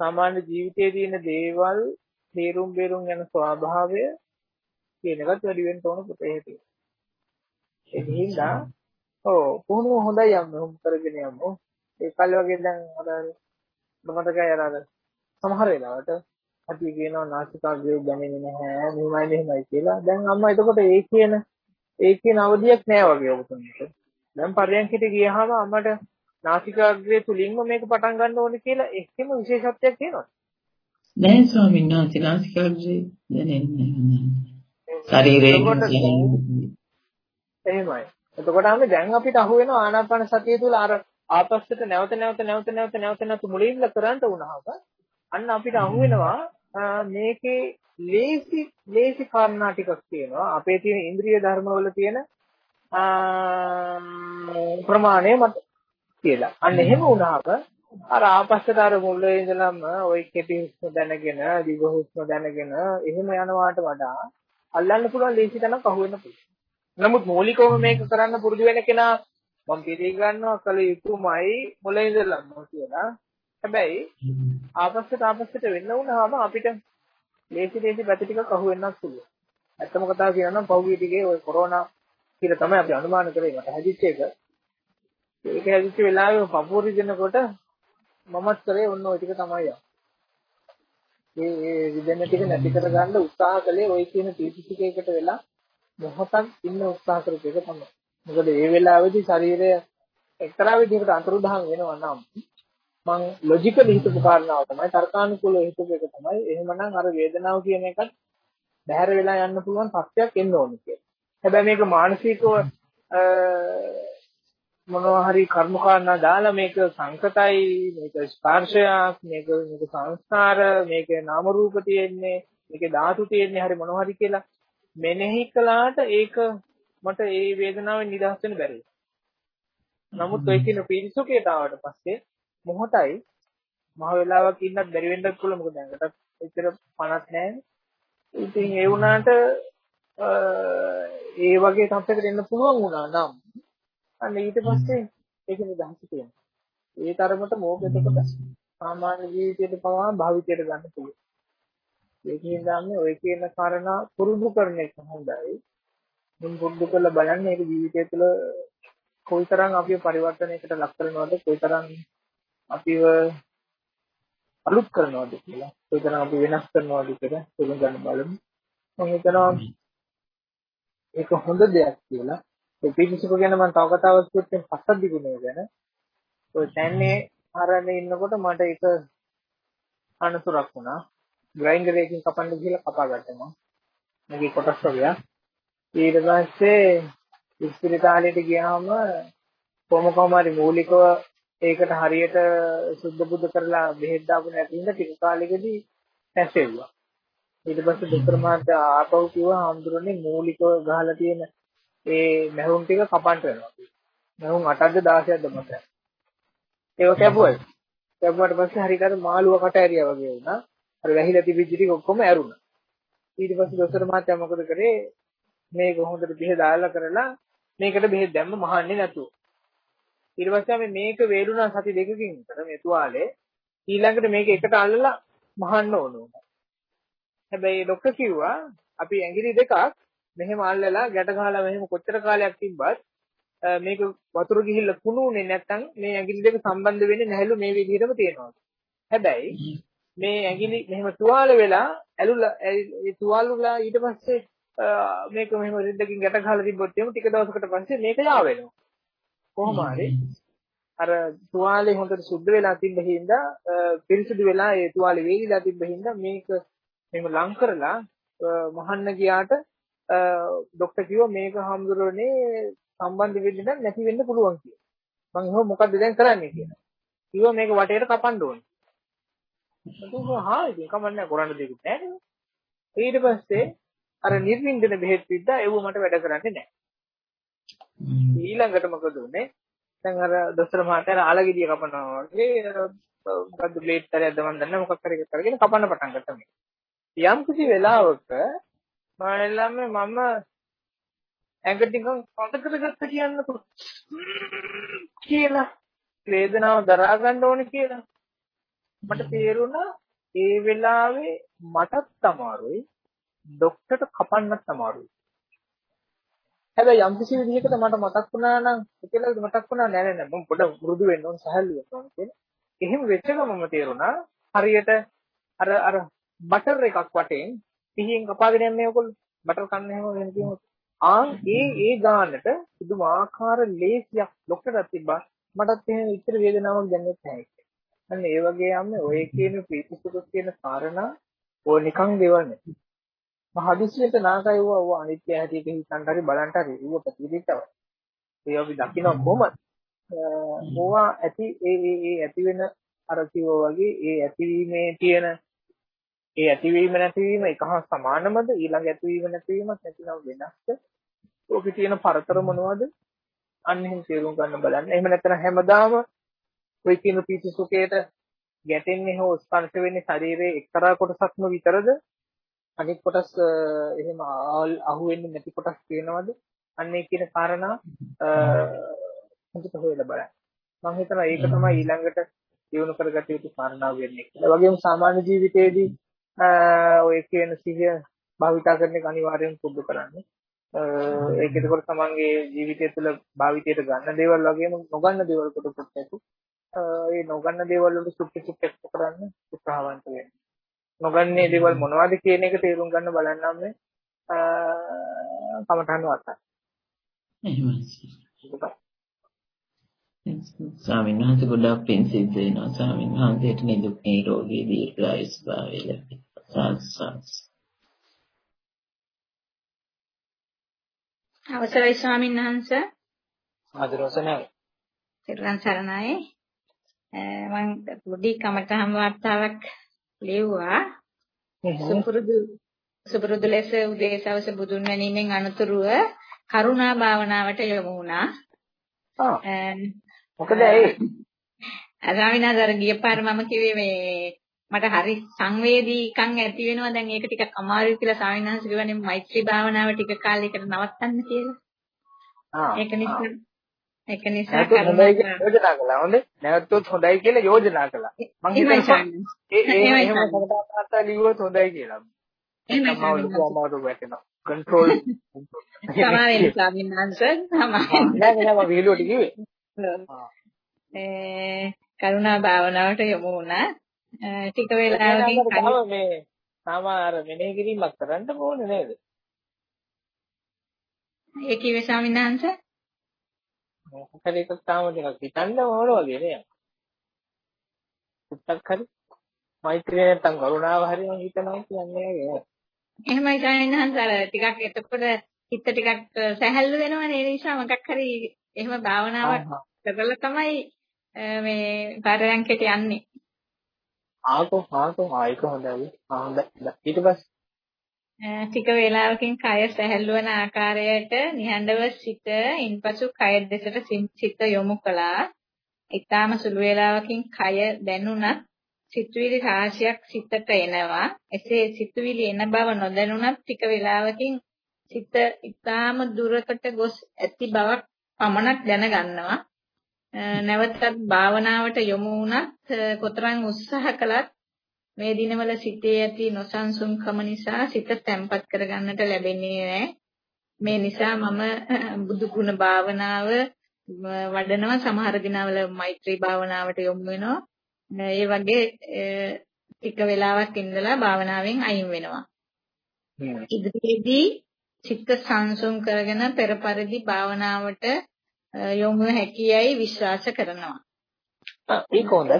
සාමාන්‍ය ජීවිතයේ තියෙන දේවල් තේරුම් බේරුම් යන ස්වභාවය කියන එකත් වැඩි වෙන්න ඕන පුතේ හේතුව. ඒ හින්දා ඔව් පුහුණුව හොඳයි යන්න උම් කරගෙන යමු. ඒ කල් වගේ දැන් අර මතකයි අර සමහර වෙලාවට අපි කියනවා නාසිකාග්‍රේ දැනෙන්නේ නැහැ මෙහෙමයි මෙහෙමයි කියලා. දැන් අම්මා එතකොට ඒ කියන ඒ කියන අවධියක් නෑ වගේ ඔබතුමීට. දැන් පරයන්කිට ගියහම අම්මට නාසිකාග්‍රේ තුලින්ම මේක පටන් ගන්න ඕනේ කියලා එහෙම විශේෂත්වයක් තියෙනවා. නෑ ස්වාමීන් වහන්සේ නාසිකාග්‍රේ දැනෙන්නේ නැහැ. ශරීරයේ එහෙමයි. එතකොට අපි දැන් අපිට අහු වෙනවා ආනාපාන සතිය තුල අර ආපස්සට නැවත නැවත නැවත නැවත නැවත නැවත මුලින්ම කරන්ට වුණාම අන්න අපිට අහු වෙනවා මේකේ ලේසි ලේසි කාරණා ටිකක් තියෙනවා අපේ තියෙන ඉන්ද්‍රිය ධර්මවල තියෙන ප්‍රමාණය මත කියලා. අන්න එහෙම වුණාම අර ආපස්සට අර මුල්ලේ ඉඳලම ওই කෙටි හුස්ම දැනගෙන දිග හුස්ම දැනගෙන එහෙම යනවාට වඩා අල්ලන්න පුළුවන් ලේසි තැනක් අහුවෙන්න පුළුවන්. නමුත් මූලිකවම මේක කරන්න පුරුදු වෙන කෙනා මම පිළිගන්නවා කල යුතුමයි මුලින් ඉඳලම කියලා. හැබැයි ආපස්සට ආපස්සට වෙන්න වුණාම අපිට ලේසි ලේසි පැති ටිකක් අහුවෙන්නත් පුළුවන්. ඇත්තම කතාව කියනවා නම් පහුගිය ටිකේ ওই කොරෝනා කියලා තමයි අපි අනුමාන කරේ මට හැදිච්ච එක. ඒක හැදිච්ච වෙලාවේ පපුවරි දෙනකොට මමත් කරේ ඔන්න ওই ටික තමයි. ඒ ඒ විදෙන ටික නැති කරගන්න උත්සාහ කළේ ওই කියන තීතිසිකයකට වෙලා මොහොතක් ඉන්න උත්සාහ කරපු එක තමයි. මොකද ඒ වෙලාවේදී ශරීරය එක්තරා විදිහකට අතුරුදහන් වෙනවා නම් මං ලොජිකලි හිතපු කාරණාව තමයි තර්කානුකූලව හිතපු එක තමයි එහෙමනම් අර වේදනාව කියන එකත් බැහැර වෙලා යන්න පුළුවන් තත්ත්වයක් එන්න ඕනේ කියලා. හැබැයි මේක මානසිකව මොනවා හරි කර්ම කාරණා දාලා මේක සංකතයි මේක ස්පර්ශයක් මේක මේක සංස්කාර මේක නාම රූප තියෙන්නේ මේක ධාතු තියෙන්නේ හරි මොනවා හරි කියලා මෙනෙහි කළාට ඒක මට ඒ වේදනාවෙන් නිදහස් වෙන්න බැරි. නමුත් ඔය කියන පිරිසුකේට ආවට පස්සේ මොහොතයි මහ වෙලාවක් ඉන්නත් බැරි වෙන්නත් පුළුවන් මොකද දැන්කට එච්චර පණක් නැහැ. ඉතින් ඒ වුණාට ඒ වගේ තත්යකට එන්න පුළුවන් වුණා නම් අන්න ඊට පස්සේ ඒක නිදහස තියෙනවා. ඒ තරමට මොකෙතකොට සාමාන්‍ය ජීවිතයට පවා භාවිතයට ගන්න පුළුවන්. ඒකෙන් ගන්නේ ඔය කියන කාරණා පුරුදු කරන එක හොඳයි. මුන් පුරුදු කරලා බලන්න ඒක ජීවිතය තුළ කොයිතරම් අපිව පරිවර්තනයකට ලක් කරනවද කොයිතරම් අපිව අලුත් කරනවද කියලා කොයිතරම් අපි වෙනස් කරනවද කියලා තේරුම් ගන්න බලමු. මම හිතනවා ඒක හොඳ දෙයක් කියලා. ඒ පිටිසුක ගැන මම තව කතාවක් කිව්වොත් පස්සද්ධි ගුණය ගැන. ඔය තැන්නේ ආරණේ ඉන්නකොට මට ඒක අනතුරක් වුණා. ග්‍රයින්ඩර් එකකින් කපන්න ගිහලා කපා ගත්තා මම. මගේ කොටස් වගේ. ඊට පස්සේ ඉස්පිරිතාලෙට ගියාම කොහොම කොහම හරි මූලිකව ඒකට හරියට සුද්ධ බුද්ධ කරලා බෙහෙත් දාපු නැති හින්දා ටික කාලෙකදී පැසෙව්වා. ඊට පස්සේ දොස්තර මහත්තයා ආපහු කිව්වා හාමුදුරනේ මූලිකව ගහලා තියෙන ඒ මැහුම් ටික කපන්න වෙනවා. මැහුම් 8ක්ද 16ක්ද මතක. ඒක කැපුවා. කැපුවාට පස්සේ හරියට අර මාළුව කට ඇරියා වගේ වුණා. අර වැහිලා තිබිච්ච ටික ඔක්කොම ඇරුණා. ඊට පස්සේ දොස්තර මහත්තයා මොකද කරේ? මේක හොඳට බෙහෙත් දාලා කරලා මේකට බෙහෙත් දැම්ම මහන්නේ නැතුව. ඊට පස්සේ අපි මේක වේලුණා සති දෙකකින් විතර මේ තුවාලේ ඊළඟට මේක එකට අල්ලලා මහන්න ඕන උනා. හැබැයි ડોක්ටර් කිව්වා අපි ඇඟිලි දෙකක් මෙහෙම අල්ලලා ගැට ගහලා මෙහෙම කොච්චර කාලයක් තිබ්බත් මේක වතුර ගිහිල්ලා කුණුනේ නැත්තම් මේ ඇඟිලි දෙක සම්බන්ධ වෙන්නේ නැහැලු මේ විදිහටම තියෙනවා. හැබැයි මේ ඇඟිලි මෙහෙම තුවාල වෙලා ඇලුලා ඒ තුවාලුලා ඊට පස්සේ මේක මෙහෙම රිද්දකින් ගැට ගහලා තිබ්බොත් එමු ටික දවසකට පස්සේ මේක යා වෙනවා. කොහොම හරි අර තුවාලේ හොඳට සුද්ධ වෙලා තිබ්බ හින්දා පිරිසිදු වෙලා ඒ තුවාලේ වේලිලා තිබ්බ හින්දා මේක මෙහෙම ලං කරලා මහන්න ගියාට ડોක්ටර් කිව්වා මේක හම්දුරනේ සම්බන්ධ වෙන්න නම් නැති වෙන්න පුළුවන් කියලා. මම එහෙනම් මොකද්ද දැන් කරන්නේ කියලා. කිව්වා මේක වටේට කපන්න ඕනේ. මම කිව්වා හා ඉතින් කමන්නේ කරන්න දෙයක් නැහැ. ඊට පස්සේ අර නිර්වින්දන බෙහෙත් විද්දා ඒව මට වැඩ කරන්නේ නැහැ. ඊළඟට මොකද උනේ? දැන් අර දොස්තර මහත්තයා ආලගෙඩිය කපනවා වගේ මොකද්ද බ්ලේඩ් තරයක්ද මන් දන්නේ මොකක් හරි එකක් කරගෙන කපන්න පටන් ගත්තා මේ. යම් කිසි වෙලාවක මම මම ඇඟට නිකන් පොත කරගත්ත කියන්නකො කියලා වේදනාව දරා ගන්න ඕනේ කියලා මට තේරුණා ඒ වෙලාවේ මටත් අමාරුයි ડોක්ටර්ට කපන්නත් අමාරුයි හැබැයි යම් කිසි විදිහකට මට මතක් වුණා නම් කියලා මතක් වුණා නෑ නෑ මම පොඩ මෘදු වෙන්න ඕන සහල්ලු වෙන්න ඕන කියලා. එහෙම වෙච්ච ගමම තේරුණා හරියට අර අර බටර් එකක් වටෙන් පිහින් කපාගෙන යන්නේ ඔයගොල්ලෝ බටර් කන්න එහෙම වෙන කියමු. ආන් ඒ ඒ ගානට පුදුමාකාර ලේසියක් ලොක්කටත් තිබ්බා. මටත් එහෙම ඉතර වේදනාවක් දැනෙන්නේ නැහැ. අන්න ඒ වගේ යන්නේ ඔය කියන ප්‍රීතිසුඛ කියන කාරණා ඕ නිකන් දෙවන්නේ. හදිසියට නාකය වුණා ඌ අනිත්‍ය හැටියට හිතන්න හරි බලන්න හරි ඌව ප්‍රතිවිරුද්ධව. ඒ අපි දකින්න කොහොමද? ඕවා ඇති ඒ ඒ ඒ ඇති වෙන අර වගේ ඒ ඇතිවීමේ තියෙන ඒ ඇතිවීම නැතිවීම එක හා සමානමද ඊළඟ ඇතිවීම නැතිවීමත් නැතිනම් වෙනස්ද? ඕකේ තියෙන පරතර මොනවද? අන්න එහෙම තේරුම් ගන්න බලන්න. එහෙම නැත්නම් හැමදාම ඔය කියන පීති සුඛයට ගැටෙන්නේ හෝ ස්පර්ශ වෙන්නේ ශරීරයේ එක්තරා කොටසක්ම විතරද? අනිත් කොටස් එහෙම අහු වෙන්නේ නැති කොටස් තියෙනවද? අන්න ඒ කියන කාරණා හොඳට හොයලා බලන්න. මම හිතනවා ඒක තමයි ඊළඟට දියුණු කරගත යුතු කාරණාව වෙන්නේ කියලා. වගේම සාමාන්‍ය ජීවිතයේදී ඔය කියන සිහිය භාවිතා කරන එක අනිවාර්යෙන් පුරුදු කරන්න. ඒක එතකොට තමන්ගේ ජීවිතය තුළ භාවිතයට ගන්න දේවල් වගේම නොගන්න දේවල් කොට කොට ඒ නොගන්න දේවල් වලට සුට්ටි සුට්ටි කරන්න උත්සාහවන්ත වෙන්න. නොගන්නේ දේවල් මොනවද කියන එක තේරුම් ගන්න බලන්නම් මේ කමඨහන් වාර්තා. එහෙමයි. ස්වාමීන් වහන්සේ ගොඩාක් පින් සිද්ධ වෙනවා. ස්වාමීන් වහන්සේට නිදුක් නිරෝගී දීර්ඝායුෂ භාවය ලැබේවා සාස් අවසරයි ස්වාමීන් වහන්සේ. ආදරවසනයි. සිරුරන් සරණයි. මම පොඩි කමටහම් වාර්තාවක් ලිව්වා. සුපුරුදු සුපුරුදු ලෙස උදේ සවස බුදුන් වැනීමෙන් අනතුරුව කරුණා භාවනාවට යොමු වුණා. මොකද ඒ ස්වාමිනාදර ගිය පාර මම කිව්වේ මේ මට හරි සංවේදීකම් ඇති වෙනවා. දැන් ඒක ටිකක් අමාරුයි කියලා ස්වාමිනාංශ කියවනේ මෛත්‍රී භාවනාව ටික කාලයකට නවත්තන්න කියලා. ආ. ඒක නිසා ඒක නිසා යෝජනා කළා. හොඳේ. නැවතුත් හොඳයි කියලා යෝජනා කළා. මං හිතනවා ඒ ඒ එහෙම සමතාවතා ලියුවොත් හොඳයි කියලා. එහෙමයි මම. කන්ට්‍රෝල් සමාවෙන්න ස්වාමීන් වහන්සේ සමාවෙන්න. නෑ නෑ මම විහිළුවට කිව්වේ. ඒ කරුණා භාවනාවට යොමු වුණා. ටික වෙලාවකින් මේ සමහර මෙනෙහි කිරීමක් කරන්න ඕනේ නේද? ඒ කිව්වේ ස්වාමීන් වහන්සේ මොකද ඒක තාම ටිකක් හිතන්න ඕන වගේ නේද? පුත්තක් හරි මෛත්‍රිය නැත්තම් කරුණාව හරි මම හිතනවා කියන්නේ ඒක. එහෙමයි ස්වාමීන් වහන්සේ අර ටිකක් එතකොට හිත ටිකක් සැහැල්ලු වෙනවනේ ඒ නිසා මොකක් හරි එහෙම භාවනාවක් කරලා තමයි මේ පරයන්කට යන්නේ. ආකෝ ආකෝ ආයික හොඳයි. ආ හොඳයි. ඊට පස්සේ ටික වේලාවකින් කය සැහැල්ලු වන ආකාරයට නිහඬව සිට ඉන්පසු කය දෙසට සිත යොමු කළා. ඊටාම සුළු වේලාවකින් කය දැනුණත් සිතුවිලි රාශියක් සිතට එනවා. එසේ සිතුවිලි එන බව නොදැනුණත් ටික වේලාවකින් සිත ඊටාම දුරකට ගොස් ඇති බවක් පමණක් දැනගන්නවා. නැවතත් භාවනාවට යොමු වුණත් කොතරම් උත්සාහ කළත් මේ දිනවල සිතේ ඇති නොසන්සුන්කම නිසා සිත තැම්පත් කරගන්නට ලැබෙන්නේ නැහැ. මේ නිසා මම *clears throat* බුදු ගුණ භාවනාව වඩනවා සමහර දිනවල මෛත්‍රී භාවනාවට යොමු වෙනවා. ඒ වගේ ටික වෙලාවක් ඉඳලා භාවනාවෙන් අයින් වෙනවා. ඉදිරියේදී චිත්ත සංසුන් කරගෙන පෙර පරිදි භාවනාවට යොමු හැකියයි විශ්වාස කරනවා. ඒක හොඳයි.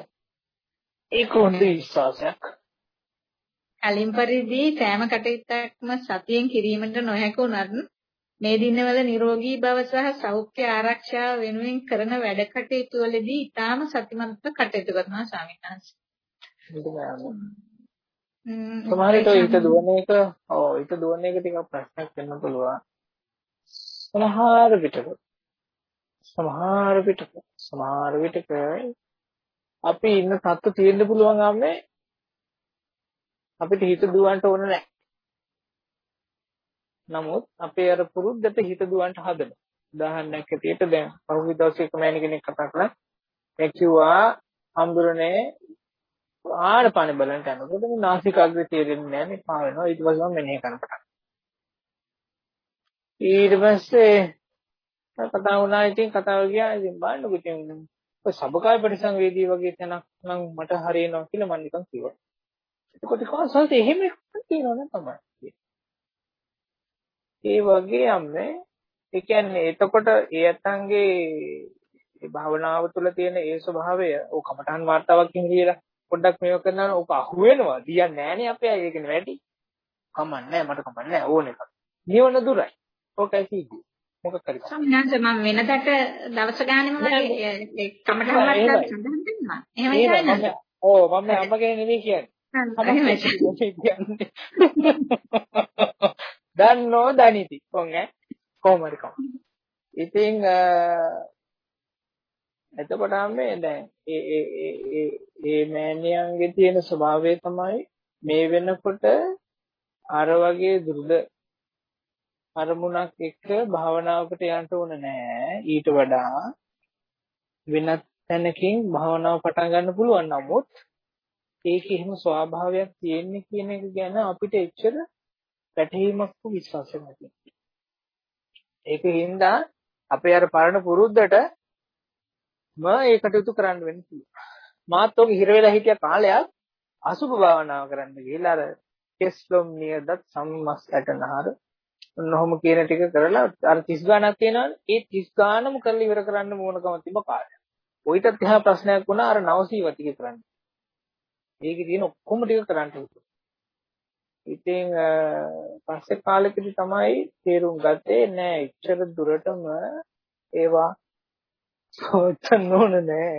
ඒක හොඳ විශ්වාසයක්. කලින් පරිදි සෑම කටයුත්තක්ම සතියෙන් කිරීමට නොහැකි වුණත් මේ දිනවල නිරෝගී බව සහ සෞඛ්‍ය ආරක්ෂාව වෙනුවෙන් කරන වැඩ කටයුතු වලදී ඊටාම සතිමත්ව කටයුතු කරනවා ස්වාමීන් වහන්සේ. සමහරවිට හිත දුවන එක ඔව් හිත දුවන එක ටිකක් ප්‍රශ්නයක් වෙන්න පුළුවන්. සමහර විටක සමහර විටක සමහර විටක අපි ඉන්න තත්ත්ව තියෙන්න පුළුවන් ආන්නේ අපිට හිත දුවන්න ඕන නැහැ. නමුත් අපේ අර පුරුද්දට හිත දුවන්න හදන. උදාහරණයක් ඇටියට දැන් පහුගිය දවසේ එක මෑණි කෙනෙක් කතා කළා. ඒ කිව්වා හම්බුරනේ ආහාරපාන බලන්න යනකොට මේ නාසිකාග්‍රේ තේරෙන්නේ නැහැ නේ පා වෙනවා. ඊට පස්සේ මම මෙනෙහි කරනවා. ඊට පස්සේ කතා වුණා ඉතින් කතාව ගියා ඉතින් බලන්නකො ඉතින් ඔය සබකාය පරිසංවේදී වගේ තැනක් නම් මට හරියනවා කියලා මම නිකන් කිව්වා. එතකොට කොහොමද එහෙම කියනවද තමයි. ඒ වගේ අම්මේ ඒ කියන්නේ එතකොට ඒ අතන්ගේ ඒ භාවනාව තුළ තියෙන ඒ ස්වභාවය ඕ කමඨාන් වார்த்தාවක් කියලා පොඩ්ඩක් මේක කරනවා ඕක අහු වෙනවා දියන්නේ නැහනේ අපේ අය ඒකනේ වැඩි. කමන්නේ මට කමන්නේ ඕන එකක්. නිවන දුරයි. ඕකයි සීදී මොකක් හරි. සම්මානස මම වෙනදට දවස ගානෙම වගේ වලට සඳහන් කරනවා. එහෙමයි කියන්නේ. ඔව් මම අම්මගේ නෙමෙයි කියන්නේ. දන්නෝ දනිති. කොන් ඈ කොහොම හරි කොහොම. ඉතින් එතකොට මේ දැන් ඒ ඒ ඒ ඒ මෑණියන්ගේ තියෙන ස්වභාවය තමයි මේ වෙනකොට අර වගේ දුර්ද අරමුණක් එක්ක භාවනාවකට යන්න ඕන නෑ ඊට වඩා වෙනත් තැනකින් භාවනාව පටන් ගන්න පුළුවන් නමුත් ඒකේ එහෙම ස්වභාවයක් තියෙන්නේ කියන එක ගැන අපිට එච්චර පැටහීමක් විශ්වාසයක් නැති. ඒකින්ද අපේ අර පරණ පුරුද්දට ම ඒ කටයුතු කරන්න වෙන්න පුළුවන්. මාත් ඔක හිර වෙලා හිටිය කාලයක් අසුභ භාවනාව කරන්න ගිහලා අර කෙස්ලොම් නියදත් සම්මස් ඇටනහර ඔන්නෝම කියන ටික කරලා අර 30 ගානක් තියෙනවනේ ඒ 30 ගානම කරලා ඉවර කරන්න ඕනකම තිබ්බ කාලයක්. ඔయితත් එහා ප්‍රශ්නයක් වුණා අර 900 ටික කරන්න. ඒකේ තියෙන ඔක්කොම ටික කරන්න හිතුවා. ඉතින් පස්සේ කාලෙකදී තමයි තේරුම් ගත්තේ නෑ ඉච්ඡර දුරටම ඒවා සෝතන්න ඕන නෑ.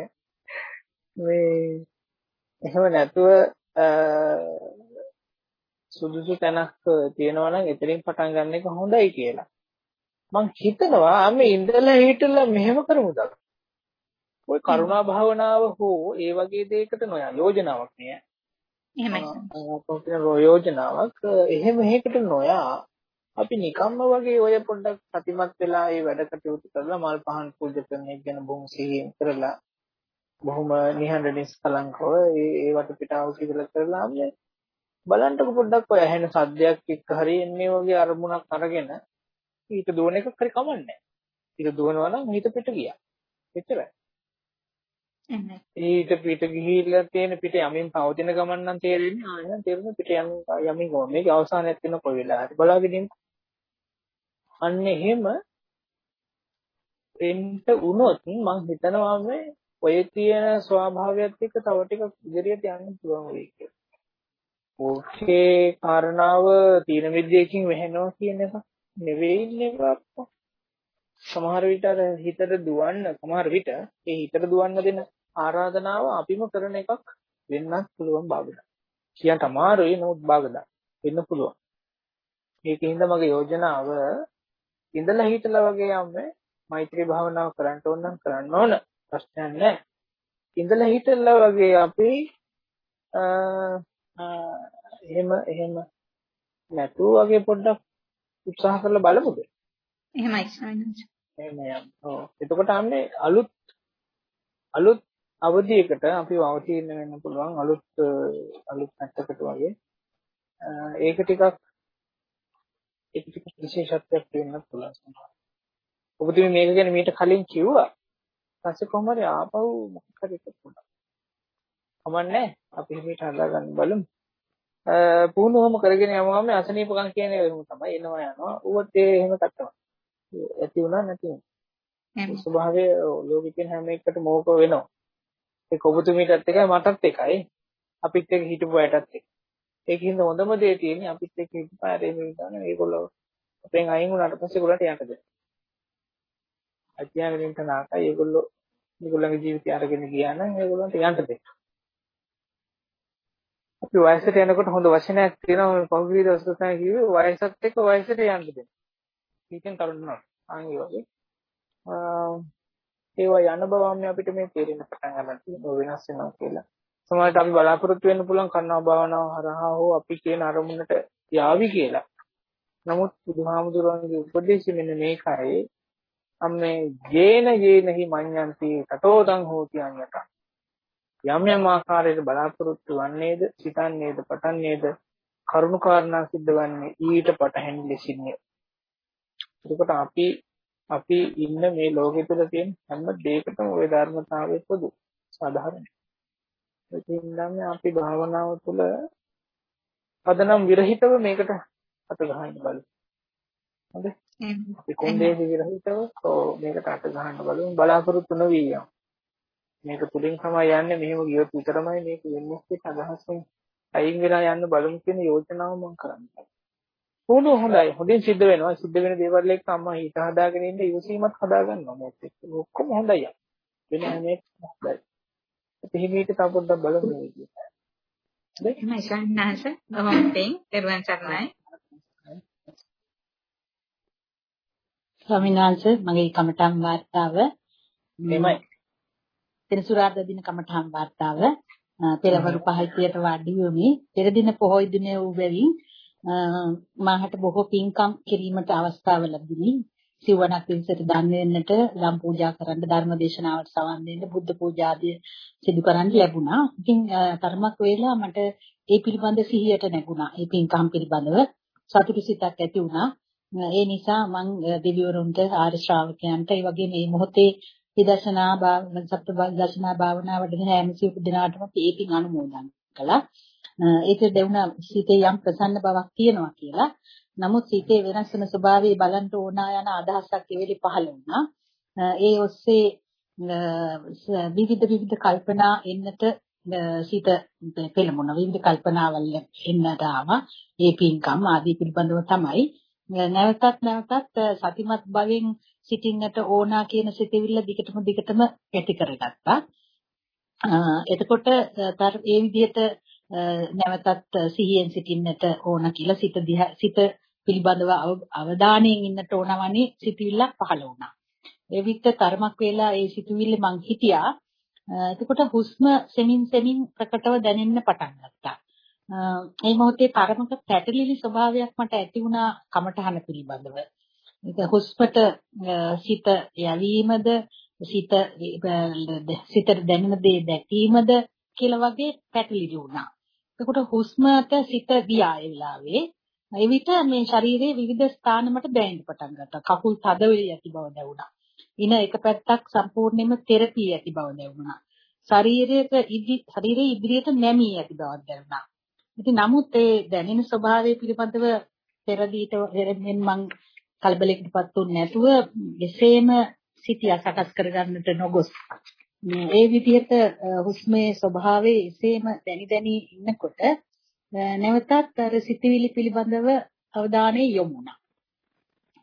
මේ එහෙම නැතුව සුදුසු තැනක් තියෙනවා නම් එතනින් පටන් ගන්න එක හොඳයි කියලා. මං හිතනවා අපි ඉඳලා හිටලා මෙහෙම කරමුද? ඔය කරුණා භාවනාව හෝ ඒ වගේ දෙයකට නොයා යෝජනාවක් නෑ. එහෙමයි. අපෝකේ යෝජනාවක් එහෙම හේකට නොයා අපි නිකම්ම වගේ ඔය පොඩ්ඩක් සතිමත් වෙලා ඒ වැඩ කටයුතු කරලා මල් පහන් පූජා කරන එක ගැන බොහොම සිහියෙන් කරලා බොහොම නිහඬ නිස්කලංකව ඒ ඒ වටපිටාව කියලා කරලා මේ බලන්නකො පොඩ්ඩක් ඔය ඇහෙන සද්දයක් එක්ක හරි එන්නේ වගේ අරමුණක් අරගෙන ඊට දුවන එකක් හරි කමන්නේ. ඊට දුවනවා නම් හිත පිට ගියා. එච්චරයි. ඊට පිට ගිහිල්ලා තියෙන පිට යමින් පවතින ගමන් නම් තේරෙන්නේ ආයෙත් තේරෙන පිට යමින් යමින් ගමන් මේක අවසානයක් වෙන කොයි වෙලාව හරි බලාගෙන ඉන්න. අන්න එහෙම එන්න වුණොත් මම හිතනවා මේ ඔය තියෙන ස්වභාවයත් එක්ක තව ටිකක් ඉදිරියට යන්න පුළුවන් වෙයි කියලා. ඕකේ කාරණාව තීන විද්‍යකින් වෙහෙනවා කියන එක නෙවෙයි නෙවෙයි සමහර විට අර හිතට දුවන්න සමහර විට ඒ හිතට දුවන්න දෙන ආරාධනාව අපිම කරන එකක් වෙන්නත් පුළුවන් බාගදා. කියන්න අමාරුයි නමුත් බාගදා වෙන්න පුළුවන්. ඒකින්ද මගේ යෝජනාව ඉඳලා හිටලා වගේ යන්නේ මෛත්‍රී භාවනාව කරන්න ඕන නම් කරන්න ඕන ප්‍රශ්නයක් නැහැ. ඉඳලා හිටලා වගේ අපි එහෙම එහෙම නැතුව වගේ පොඩ්ඩක් උත්සාහ කරලා බලමුද? එහෙමයි ස්වාමීනි. එහෙම යන්න. ඔව්. එතකොට අන්නේ අලුත් අලුත් අවධියකට අපි වවතින වෙන්න පුළුවන් අලුත් අලුත් පැත්තකට වගේ. ඒක ටිකක් ඒක ටිකක් විශේෂත්වයක් වෙන්න පුළුවන්. ඔබතුමී මේක ගැන මීට කලින් කිව්වා. පස්සේ කොහොම හරි ආපහු මොකක් හරි එකක් වුණා. කමන්නේ අපි මේක හදාගන්න බලමු. පුහුණුවම කරගෙන යමුම අසනීපකම් කියන එක තමයි එනවා යනවා. ඌවත් ඒ එහෙම කට්ටම. ඇති වුණා නැති වුණා. ස්වභාවය ලෝකෙ තියෙන හැම එකකට මෝක වෙනවා. ඒක ඔබතුමීටත් එකයි මටත් එකයි. අපිත් එක්ක හිටපු අයටත් එක. ඒකින්ද හොඳම දේ තියෙන්නේ අපිත් එක්ක හිටපු අය මේ ගන්න ඒගොල්ලෝ අපෙන් අයින් වුණාට පස්සේ ඒගොල්ලන්ට යන්න දෙන්න. අධ්‍යාපනයෙන් ඉන්න නාකයි ඒගොල්ලෝ ඒගොල්ලන්ගේ ජීවිතය අරගෙන ගියා නම් ඒගොල්ලන්ට යන්න දෙන්න. අපි වයසට යනකොට හොඳ වචනයක් තියෙනවා මේ පහුගිය දවස්වල තමයි කිව්වේ වයසත් එක්ක වයසට යන්න දෙන්න. මේකෙන් කරුණා. ආන්ගේ වගේ. ඒවා යන බවම අපිට මේ තේරෙන්න පටන් ගන්න තියෙනවා වෙනස් වෙනවා කියලා. සමහරවිට අපි බලාපොරොත්තු වෙන්න පුළුවන් කන්නා භාවනාව හරහා හෝ අපි කියන අරමුණට යාවි කියලා. නමුත් බුදුහාමුදුරන්ගේ උපදේශය මෙන්න මේකයි. අම්මේ යේන යේනහි මඤ්ඤන්ති තතෝදං හෝති අඤ්ඤත. යම් යම් ආකාරයකට බලාපොරොත්තු වන්නේද, සිතන්නේද, පටන්නේද කරුණු කාරණා සිද්ධ වන්නේ ඊට පටහැන් ලෙසින්ය. එතකොට අපි අපි ඉන්න මේ ලෝකෙ තුල තියෙන හැම දෙයකටම ওই ධර්මතාවය පොදු සාධාරණයි. ඒකින්නම් අපි භාවනාව තුළ පදනම් විරහිතව මේකට අත ගහන්න බලමු. හරි? අපි කොන්දේසි විරහිතව මේකට අත ගහන්න බලමු බලාපොරොත්තු නොවී යමු. මේක තුලින් තමයි යන්නේ මෙහෙම ගියොත් විතරමයි මේක වෙන්නේ කියලා අදහසෙන් අයින් වෙලා යන්න බලමු කියන යෝජනාව මම කරන්නේ. ඕනෝ හොඳයි. හොඳින් සිද්ධ වෙනවා. සිද්ධ වෙන දේවල් එක්ක අම්මා හිත හදාගෙන ඉන්න ඉවසීමත් හදා ගන්නවා මේත් එක්ක. ඔක්කොම හොඳයි. වෙන හැම එකක්ම හොඳයි. එහිමීට තව පොඩ්ඩක් බලමු මේ විදිහට. හරි? එහෙනම් ශාන්නාස බොහොම පිං දරුවන් සරණයි. ස්වාමීන් වහන්සේ මගේ කමඨම් වාර්තාව මෙමය. තෙනසුරාදා දින කමඨම් වාර්තාව පෙරවරු 5ට වාඩි වෙමි. පෙර දින පොහොය දිනේ වූ බැවින් මාහට බොහෝ පින්කම් කිරීමට අවස්ථාව ලැබුණි. සිවණක් පිළිසෙට දන් දෙන්නට, ධම් පූජා කරන්න, ධර්ම දේශනාවට සවන් දෙන්න, බුද්ධ පූජා ආදී සිදු කරන්න ලැබුණා. ඉතින් තරමක් වේලා මට ඒ පිළිබඳ සිහියට නැගුණා. ඒ පින්කම් පිළිබඳව සතුටු සිතක් ඇති වුණා. ඒ නිසා මම දෙවිවරුන්ට ආර්ය ශ්‍රාවකයන්ට ඒ වගේ මේ මොහොතේ විදර්ශනා භාවනා සත්‍ය විදර්ශනා භාවනා වඩන හැම සියලු දෙනාටම පිටින් අනුමෝදන් කළා. ඒක දෙවුණ සිතේ යම් ප්‍රසන්න බවක් තියෙනවා කියලා. නමුත් සිතේ වෙනස් වෙන ස්වභාවය බලන්න ඕනා යන අදහසක් එවෙලි පහළ වුණා. ඒ ඔස්සේ විවිධ විවිධ කල්පනා එන්නට සිත පෙළඹුණා. විවිධ කල්පනාවල් එන්නට ආවා. ඒ පින්කම් ආදී පිළිබඳව තමයි නැවතත් නැවතත් සතිමත් භවෙන් සිටින්නට ඕනා කියන සිතවිල්ල දිගටම දිගටම ඇති කරගත්තා. එතකොට ඒ විදිහට නැවතත් සිහියෙන් සිටින්නට ඕන කියලා සිත සිත පිළිබඳව අවධානයෙන් ඉන්නට ඕනවනේ සිතවිල්ලක් පහළ වුණා. ඒ විත්ත කර්මක් වේලා ඒ සිතවිල්ල මං හිටියා. එතකොට හුස්ම සෙමින් සෙමින් ප්‍රකටව දැනෙන්න පටන් ගත්තා. මේ මොහොතේ පරමක පැටලිලි ස්වභාවයක් මට ඇති වුණා කමඨහන පිළිබඳව. ඒක හුස්මට සිත යැවීමද සිත සිතට දැනෙන දේ දැකීමද කියලා වගේ පැටලිලි වුණා. එතකොට හුස්මට සිත ගියා ඒ වෙලාවේ. ඒ විට මේ ශරීරයේ විවිධ ස්ථාන මට දැනෙන්න පටන් ගත්තා. කකුල් තද වෙයි ඇති බව දැනුණා. ඉන එක පැත්තක් සම්පූර්ණයෙන්ම තෙරපී ඇති බව දැනුණා. ශරීරයක ඉදි ශරීරයේ ඉදිරියට නැමී ඇති බවක් දැනුණා. ඉතින් නමුත් ඒ දැනෙන ස්වභාවය පිළිබඳව පෙරදීට පෙරෙන් මං කලබලයකටපත් වුනේ නැතුව එසේම සිටිය සකස් කරගන්නට නොගොස් ඒ විදිහට හුස්මේ ස්වභාවය එසේම දැනි දැනි ඉන්නකොට නැවතත් අර සිතවිලි පිළිබඳව අවධානය යොමු වුණා.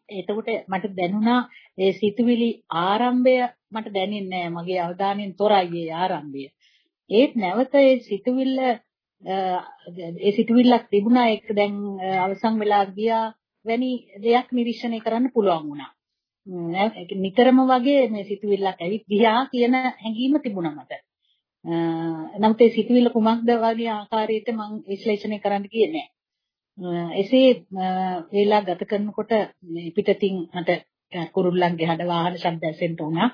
එතකොට මට දැනුණා ඒ සිතවිලි ආරම්භය මට දැනෙන්නේ නැහැ. මගේ අවධානයෙන් තොරයි ඒ ආරම්භය. ඒත් නැවත ඒ සිතවිල්ල ඒ සිතවිල්ලක් තිබුණා ඒක දැන් අවසන් වෙලා ගියා වැනි දෙයක් නිරීක්ෂණය කරන්න පුළුවන් වුණා. නිතරම වගේ මේ සිතුවිල්ලක් ඇවිත් ගියා කියන හැඟීම තිබුණා මට. නමුත් ඒ සිතුවිල්ල කුමක්ද වගේ ආකාරයට මම විශ්ලේෂණය කරන්න ගියේ නෑ. එසේ වේලා ගත කරනකොට පිටතින් මට කුරුල්ලන්ගේ හඩ වාහන ශබ්ද ඇසෙන්න උනා.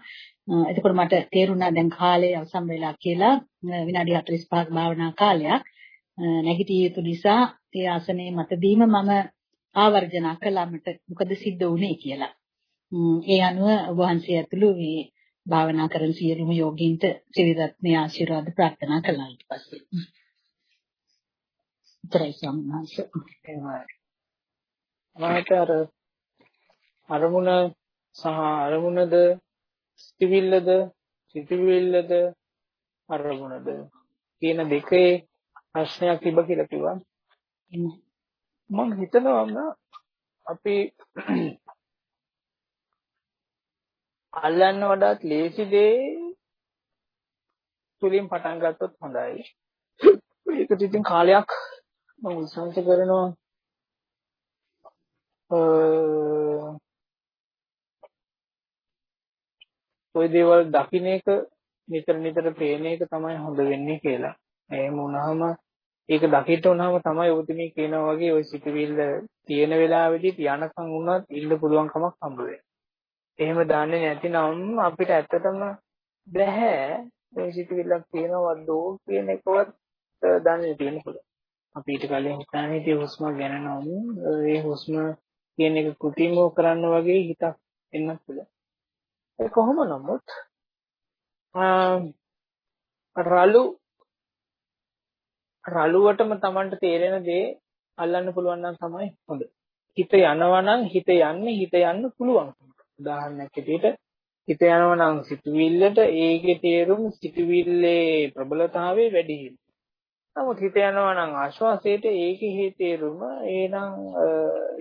එතකොට මට තේරුණා දැන් කාලය අවසන් වෙලා කියලා විනාඩි 45ක භාවනා කාලයක් නැගිටිය යුතු නිසා ඒ ආසනයේ මතදීම මම ආවර්ජනා කළා මට මොකද සිද්ධ වුනේ කියලා. ඒ අනුව වහන්සේ ඇතුළු මේ භාවනා කරන සියලුම යෝගීන්ට ත්‍රිවිධත්මය ආශිර්වාද ප්‍රාර්ථනා කළා ඊට පස්සේ. ඉතරයි සම්මාස. මාට අර අරමුණ සහ අරමුණද සිටිවිල්ලද සිටිවිල්ලද අරමුණද කියන දෙකේ ප්‍රශ්නයක් තිබ කියලා කිව්වා. මම හිතනවා අපි අල්ලන්න වඩාත් ලේසි දේ තුලින් පටන් ගත්තොත් හොඳයි. ඒකට ඉතින් කාලයක් මම උත්සාහ කරනවා ඔය දේවල් දකින්න එක නිතර නිතර පේන එක තමයි හොඳ වෙන්නේ කියලා. එහෙම වුණාම ඒක දකින්න උනහම තමයි ඔබතුමී කියනවා වගේ ওই සිතුවිල්ල තියෙන වෙලාවෙදී තියනකම් වුණත් ඉන්න පුළුවන් කමක් හම්බ වෙනවා. එහෙම දන්නේ නැතිනම් අපිට ඇත්තටම බෑ මේ සිතුවිල්ලක් තියෙනවද කියන එකවත් දන්නේ තියෙන පුළුවන්. අපි ඊට කලින් හිතන්නේ ඉතින් හුස්ම ගැන නම් ඒ හුස්ම කියන එක කෘතිම කරන්න වගේ හිතක් එන්නත් පුළුවන්. ඒ කොහොම නමුත් රළු රළුවටම Tamanට තේරෙන දේ අල්ලන්න පුළුවන් නම් තමයි හොඳ. හිත යනවා නම් හිත යන්නේ හිත යන්න පුළුවන්. උදාහරණයක් ඇටියට හිත යනවා නම් සිතුවිල්ලට ඒකේ තේරුම සිතුවිල්ලේ ප්‍රබලතාවය වැඩි වෙනවා. නමුත් හිත යනවා නම් ආශ්වාසයට ඒකේ තේරුම ඒනම්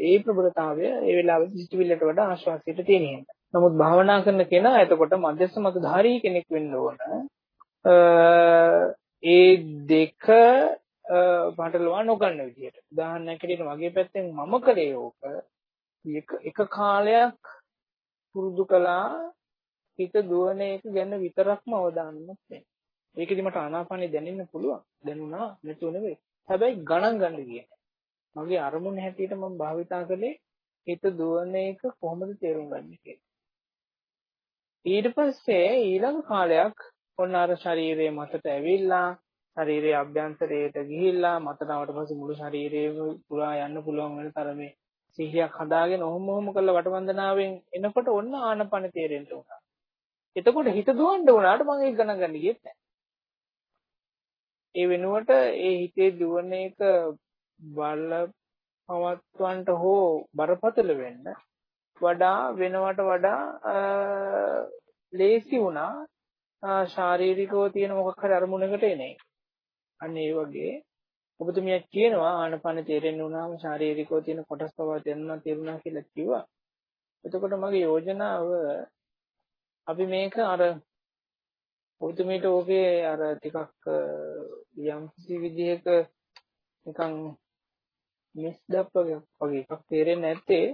ඒ ප්‍රබලතාවය ඒ වෙලාවෙත් සිතුවිල්ලට වඩා ආශ්වාසයට තියෙනවා. නමුත් භාවනා කරන කෙනා එතකොට මධ්‍යස්ථ මතධාරී කෙනෙක් වෙන්න ඕන. ඒ දෙක පටලවා නොගන්න විදිහට. උදාහරණයක් හැටියට මගේ පැත්තෙන් මම කළේ ඕක එක කාලයක් පුරුදු කළා හිත දුවන එක ගැන විතරක්ම අවධානයක් දෙන්න. ඒකෙදි මට ආනාපානෙ දැනෙන්න පුළුවන්. දැනුණා නැතුව නෙවෙයි. හැබැයි ගණන් ගන්න ගියේ මගේ අරමුණ හැටියට මම භාවිතා කළේ හිත දුවන එක කොහොමද තේරුම් ගන්න කියලා. ඊට පස්සේ ඊළඟ කාලයක් ඔන්න අර ශරීරයේ මතට ඇවිල්ලා ශරීරයේ අභ්‍යන්තරයට ගිහිල්ලා මතටවට පස්සේ මුළු ශරීරයම පුරා යන්න පුළුවන් වෙන තරමේ සිහියක් හදාගෙන ඔහොම ඔහොම කරලා වටවන්දනාවෙන් එනකොට ඔන්න ආනපන තේරෙන්න උනා. එතකොට හිත දුවන්න උනාට මම ඒක ගණන් ගන්න ගියෙත් නැහැ. ඒ වෙනුවට ඒ හිතේ දුවන එක බල පවත්වන්නට හෝ බරපතල වෙන්න වඩා වෙනවට වඩා ලේසි වුණා ශාරීරිකව තියෙන මොකක් හරි අරමුණකට එන එක. අන්න ඒ වගේ ඔබතුමියක් කියනවා ආනපන තේරෙන්න උනාම ශාරීරිකව තියෙන කොටස් පවා තේරුණා තේරුණා කියලා කිව්වා. එතකොට මගේ යෝජනාව අපි මේක අර ඔබතුමීට ඕකේ අර ටිකක් යම් කිසි විදිහක නිකන් මිස්ඩප් වගේ එකක් තේරෙන්නේ නැත්තේ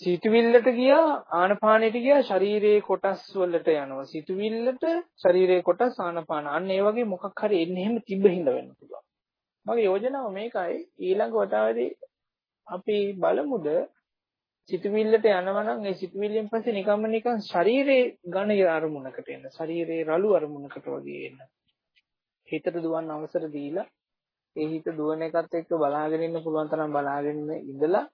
සිතුවිල්ලට ගියා ආනපානෙට ගියා ශරීරයේ කොටස් වලට යනවා. සිතුවිල්ලට ශරීරයේ කොටස් ආනපාන. අන්න ඒ වගේ මොකක් හරි එන්නේ එහෙම තිබ්බ හින්දා වෙන්න පුළුවන්. මගේ යෝජනාව මේකයි. ඊළඟ වතාවේදී අපි බලමුද සිතුවිල්ලට යනවා නම් ඒ සිතුවිල්ලෙන් පස්සේ නිකම්ම නිකන් ශරීරේ ඝන අරමුණකට එන්න ශරීරේ රළු අරමුණකට වගේ එන්න. හිතට දුවන්න අවසර දීලා ඒ හිත දුවන එකත් එක්ක බලාගෙන ඉන්න පුළුවන් තරම් බලාගෙන ඉඳලා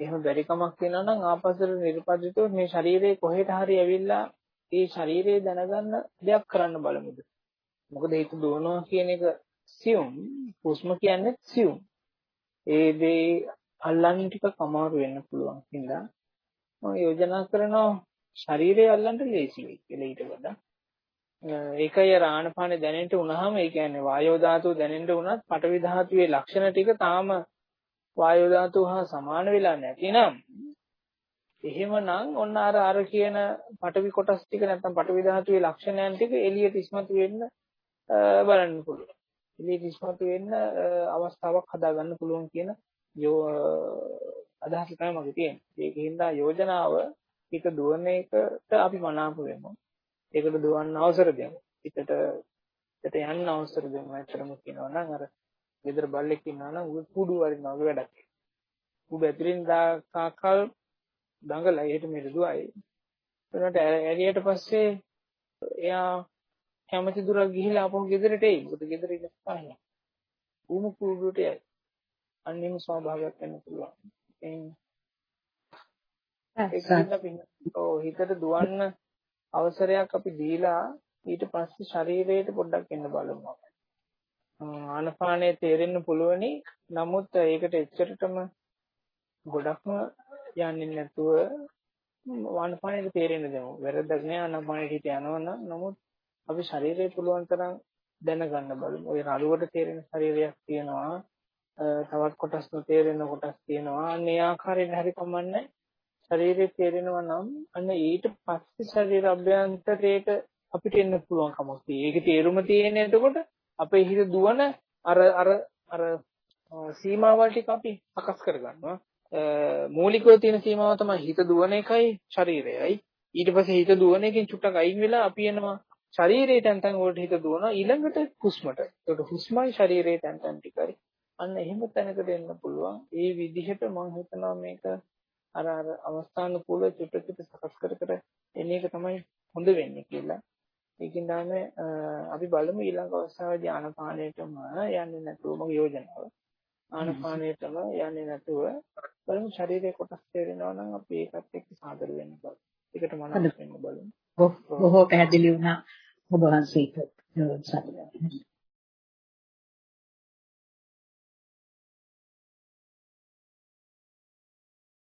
එහෙම බැරි කමක් වෙනවා නම් ආපස්සට නිර්පදිතව මේ ශරීරේ කොහෙට හරි ඇවිල්ලා ඒ ශරීරය දැනගන්න දෙයක් කරන්න බලමුද? මොකද හිත දුවනවා කියන එක සියුම්. හුස්ම කියන්නේ සියුම්. ඒ දේ අල්ලන්න ටිකක් අමාරු වෙන්න පුළුවන් හින්දා මම යෝජනා කරනවා ශරීරය අල්ලන්න ලේසි වෙයි කියලා ඊට වඩා. ඒකයි අර ආනපානෙ දැනෙන්න උනහම ඒ කියන්නේ වායෝ ධාතුව දැනෙන්න උනත් පඨවි ධාතුවේ ලක්ෂණ ටික තාම වායෝ ධාතුව හා සමාන වෙලා නැතිනම් එහෙමනම් ඔන්න අර අර කියන පඨවි කොටස් ටික නැත්නම් පඨවි ධාතුවේ ලක්ෂණයන් ටික එළියට ඉස්මතු වෙන්න බලන්න පුළුවන්. එළියට ඉස්මතු වෙන්න අවස්ථාවක් හදාගන්න පුළුවන් කියන අදහස තමයි මගේ තියෙන්නේ. ඒකින්ද යෝජනාව එක දුවන එකට අපි මනාප වෙමු. ඒකට දුවන්න අවසර දෙමු. හිතට හිතට යන්න අවසර දෙමු. ඇත්තටම කියනවා නම් අර ගෙදර බල්ලෙක් ඉන්නවා නම් ඌ කුඩු වරිනවා වගේ වැඩක්. ඌ බැතරින් දාකල් දඟලයි එහෙට මෙහෙට දුවයි. එතනට ඇරියට පස්සේ එයා කැමති දුරක් ගිහිලා ආපහු ගෙදරට එයි. මොකද ගෙදර ඉන්න පහන. ඌම කුඩුවට යයි. අන්නෙම ස්වභාවයක් වෙන්න පුළුවන්. ඒක හිතට දුවන්න අවසරයක් අපි දීලා ඊට පස්සේ ශරීරයට පොඩ්ඩක් එන්න බලමු. ආනපානයේ තේරෙන්න පුළුවනි. නමුත් ඒකට එච්චරටම ගොඩක්ම යන්නේ නැතුව ආනපානයේ තේරෙන්න දෙමු. වැරද්දක් නෑ ආනපානයේ හිත යනවා නමුත් අපි ශරීරය පුළුවන් තරම් දැනගන්න බලමු. ওই රළුවට තේරෙන ශරීරයක් තියෙනවා. තවත් කොටස් නොතේරෙන කොටස් තියෙනවා. අනේ ආකාරයෙන් හරි කමන්නේ. ශරීරය තේරෙනවා නම් අන්න ඊට පස්සේ ශරීර අභ්‍යන්තරයට අපිට එන්න පුළුවන් කමක් තියෙයි. ඒකේ තේරුම තියෙන්නේ එතකොට අපේ හිත දුවන අර අර අර සීමාවල් ටික අපි සකස් කරගන්නවා. මූලිකව තියෙන සීමාව තමයි හිත දුවන එකයි ශරීරයයි. ඊට පස්සේ හිත දුවන එකෙන් චුට්ටක් අයින් වෙලා අපි එනවා ශරීරයේ තැන් තැන් වලට හිත දුවනවා ඊළඟට හුස්මට. ඒකට හුස්මයි ශරීරයේ තැන් තැන් ටිකයි. අන්න එහෙම තැනකට එන්න පුළුවන්. ඒ විදිහට මම හිතනවා මේක අර අර අවස්ථානුකූල චුට්ට චුට්ට සකස් කර කර එන එක තමයි හොඳ වෙන්නේ කියලා. ඒකින් තමයි අපි බලමු ඊළඟ අවස්ථාවේදී ආනපානයටම යන්නේ නැතුව මගේ යෝජනාව. ආනපානයටම යන්නේ නැතුව බලමු ශරීරයේ කොටස් තේරෙනවා නම් අපි ඒකත් එක්ක සාදර වෙන්න බලමු. ඒකට මනස වෙන්න බලමු. බොහෝ පැහැදිලි වුණා ඔබ වහන්සේට සතුටුයි.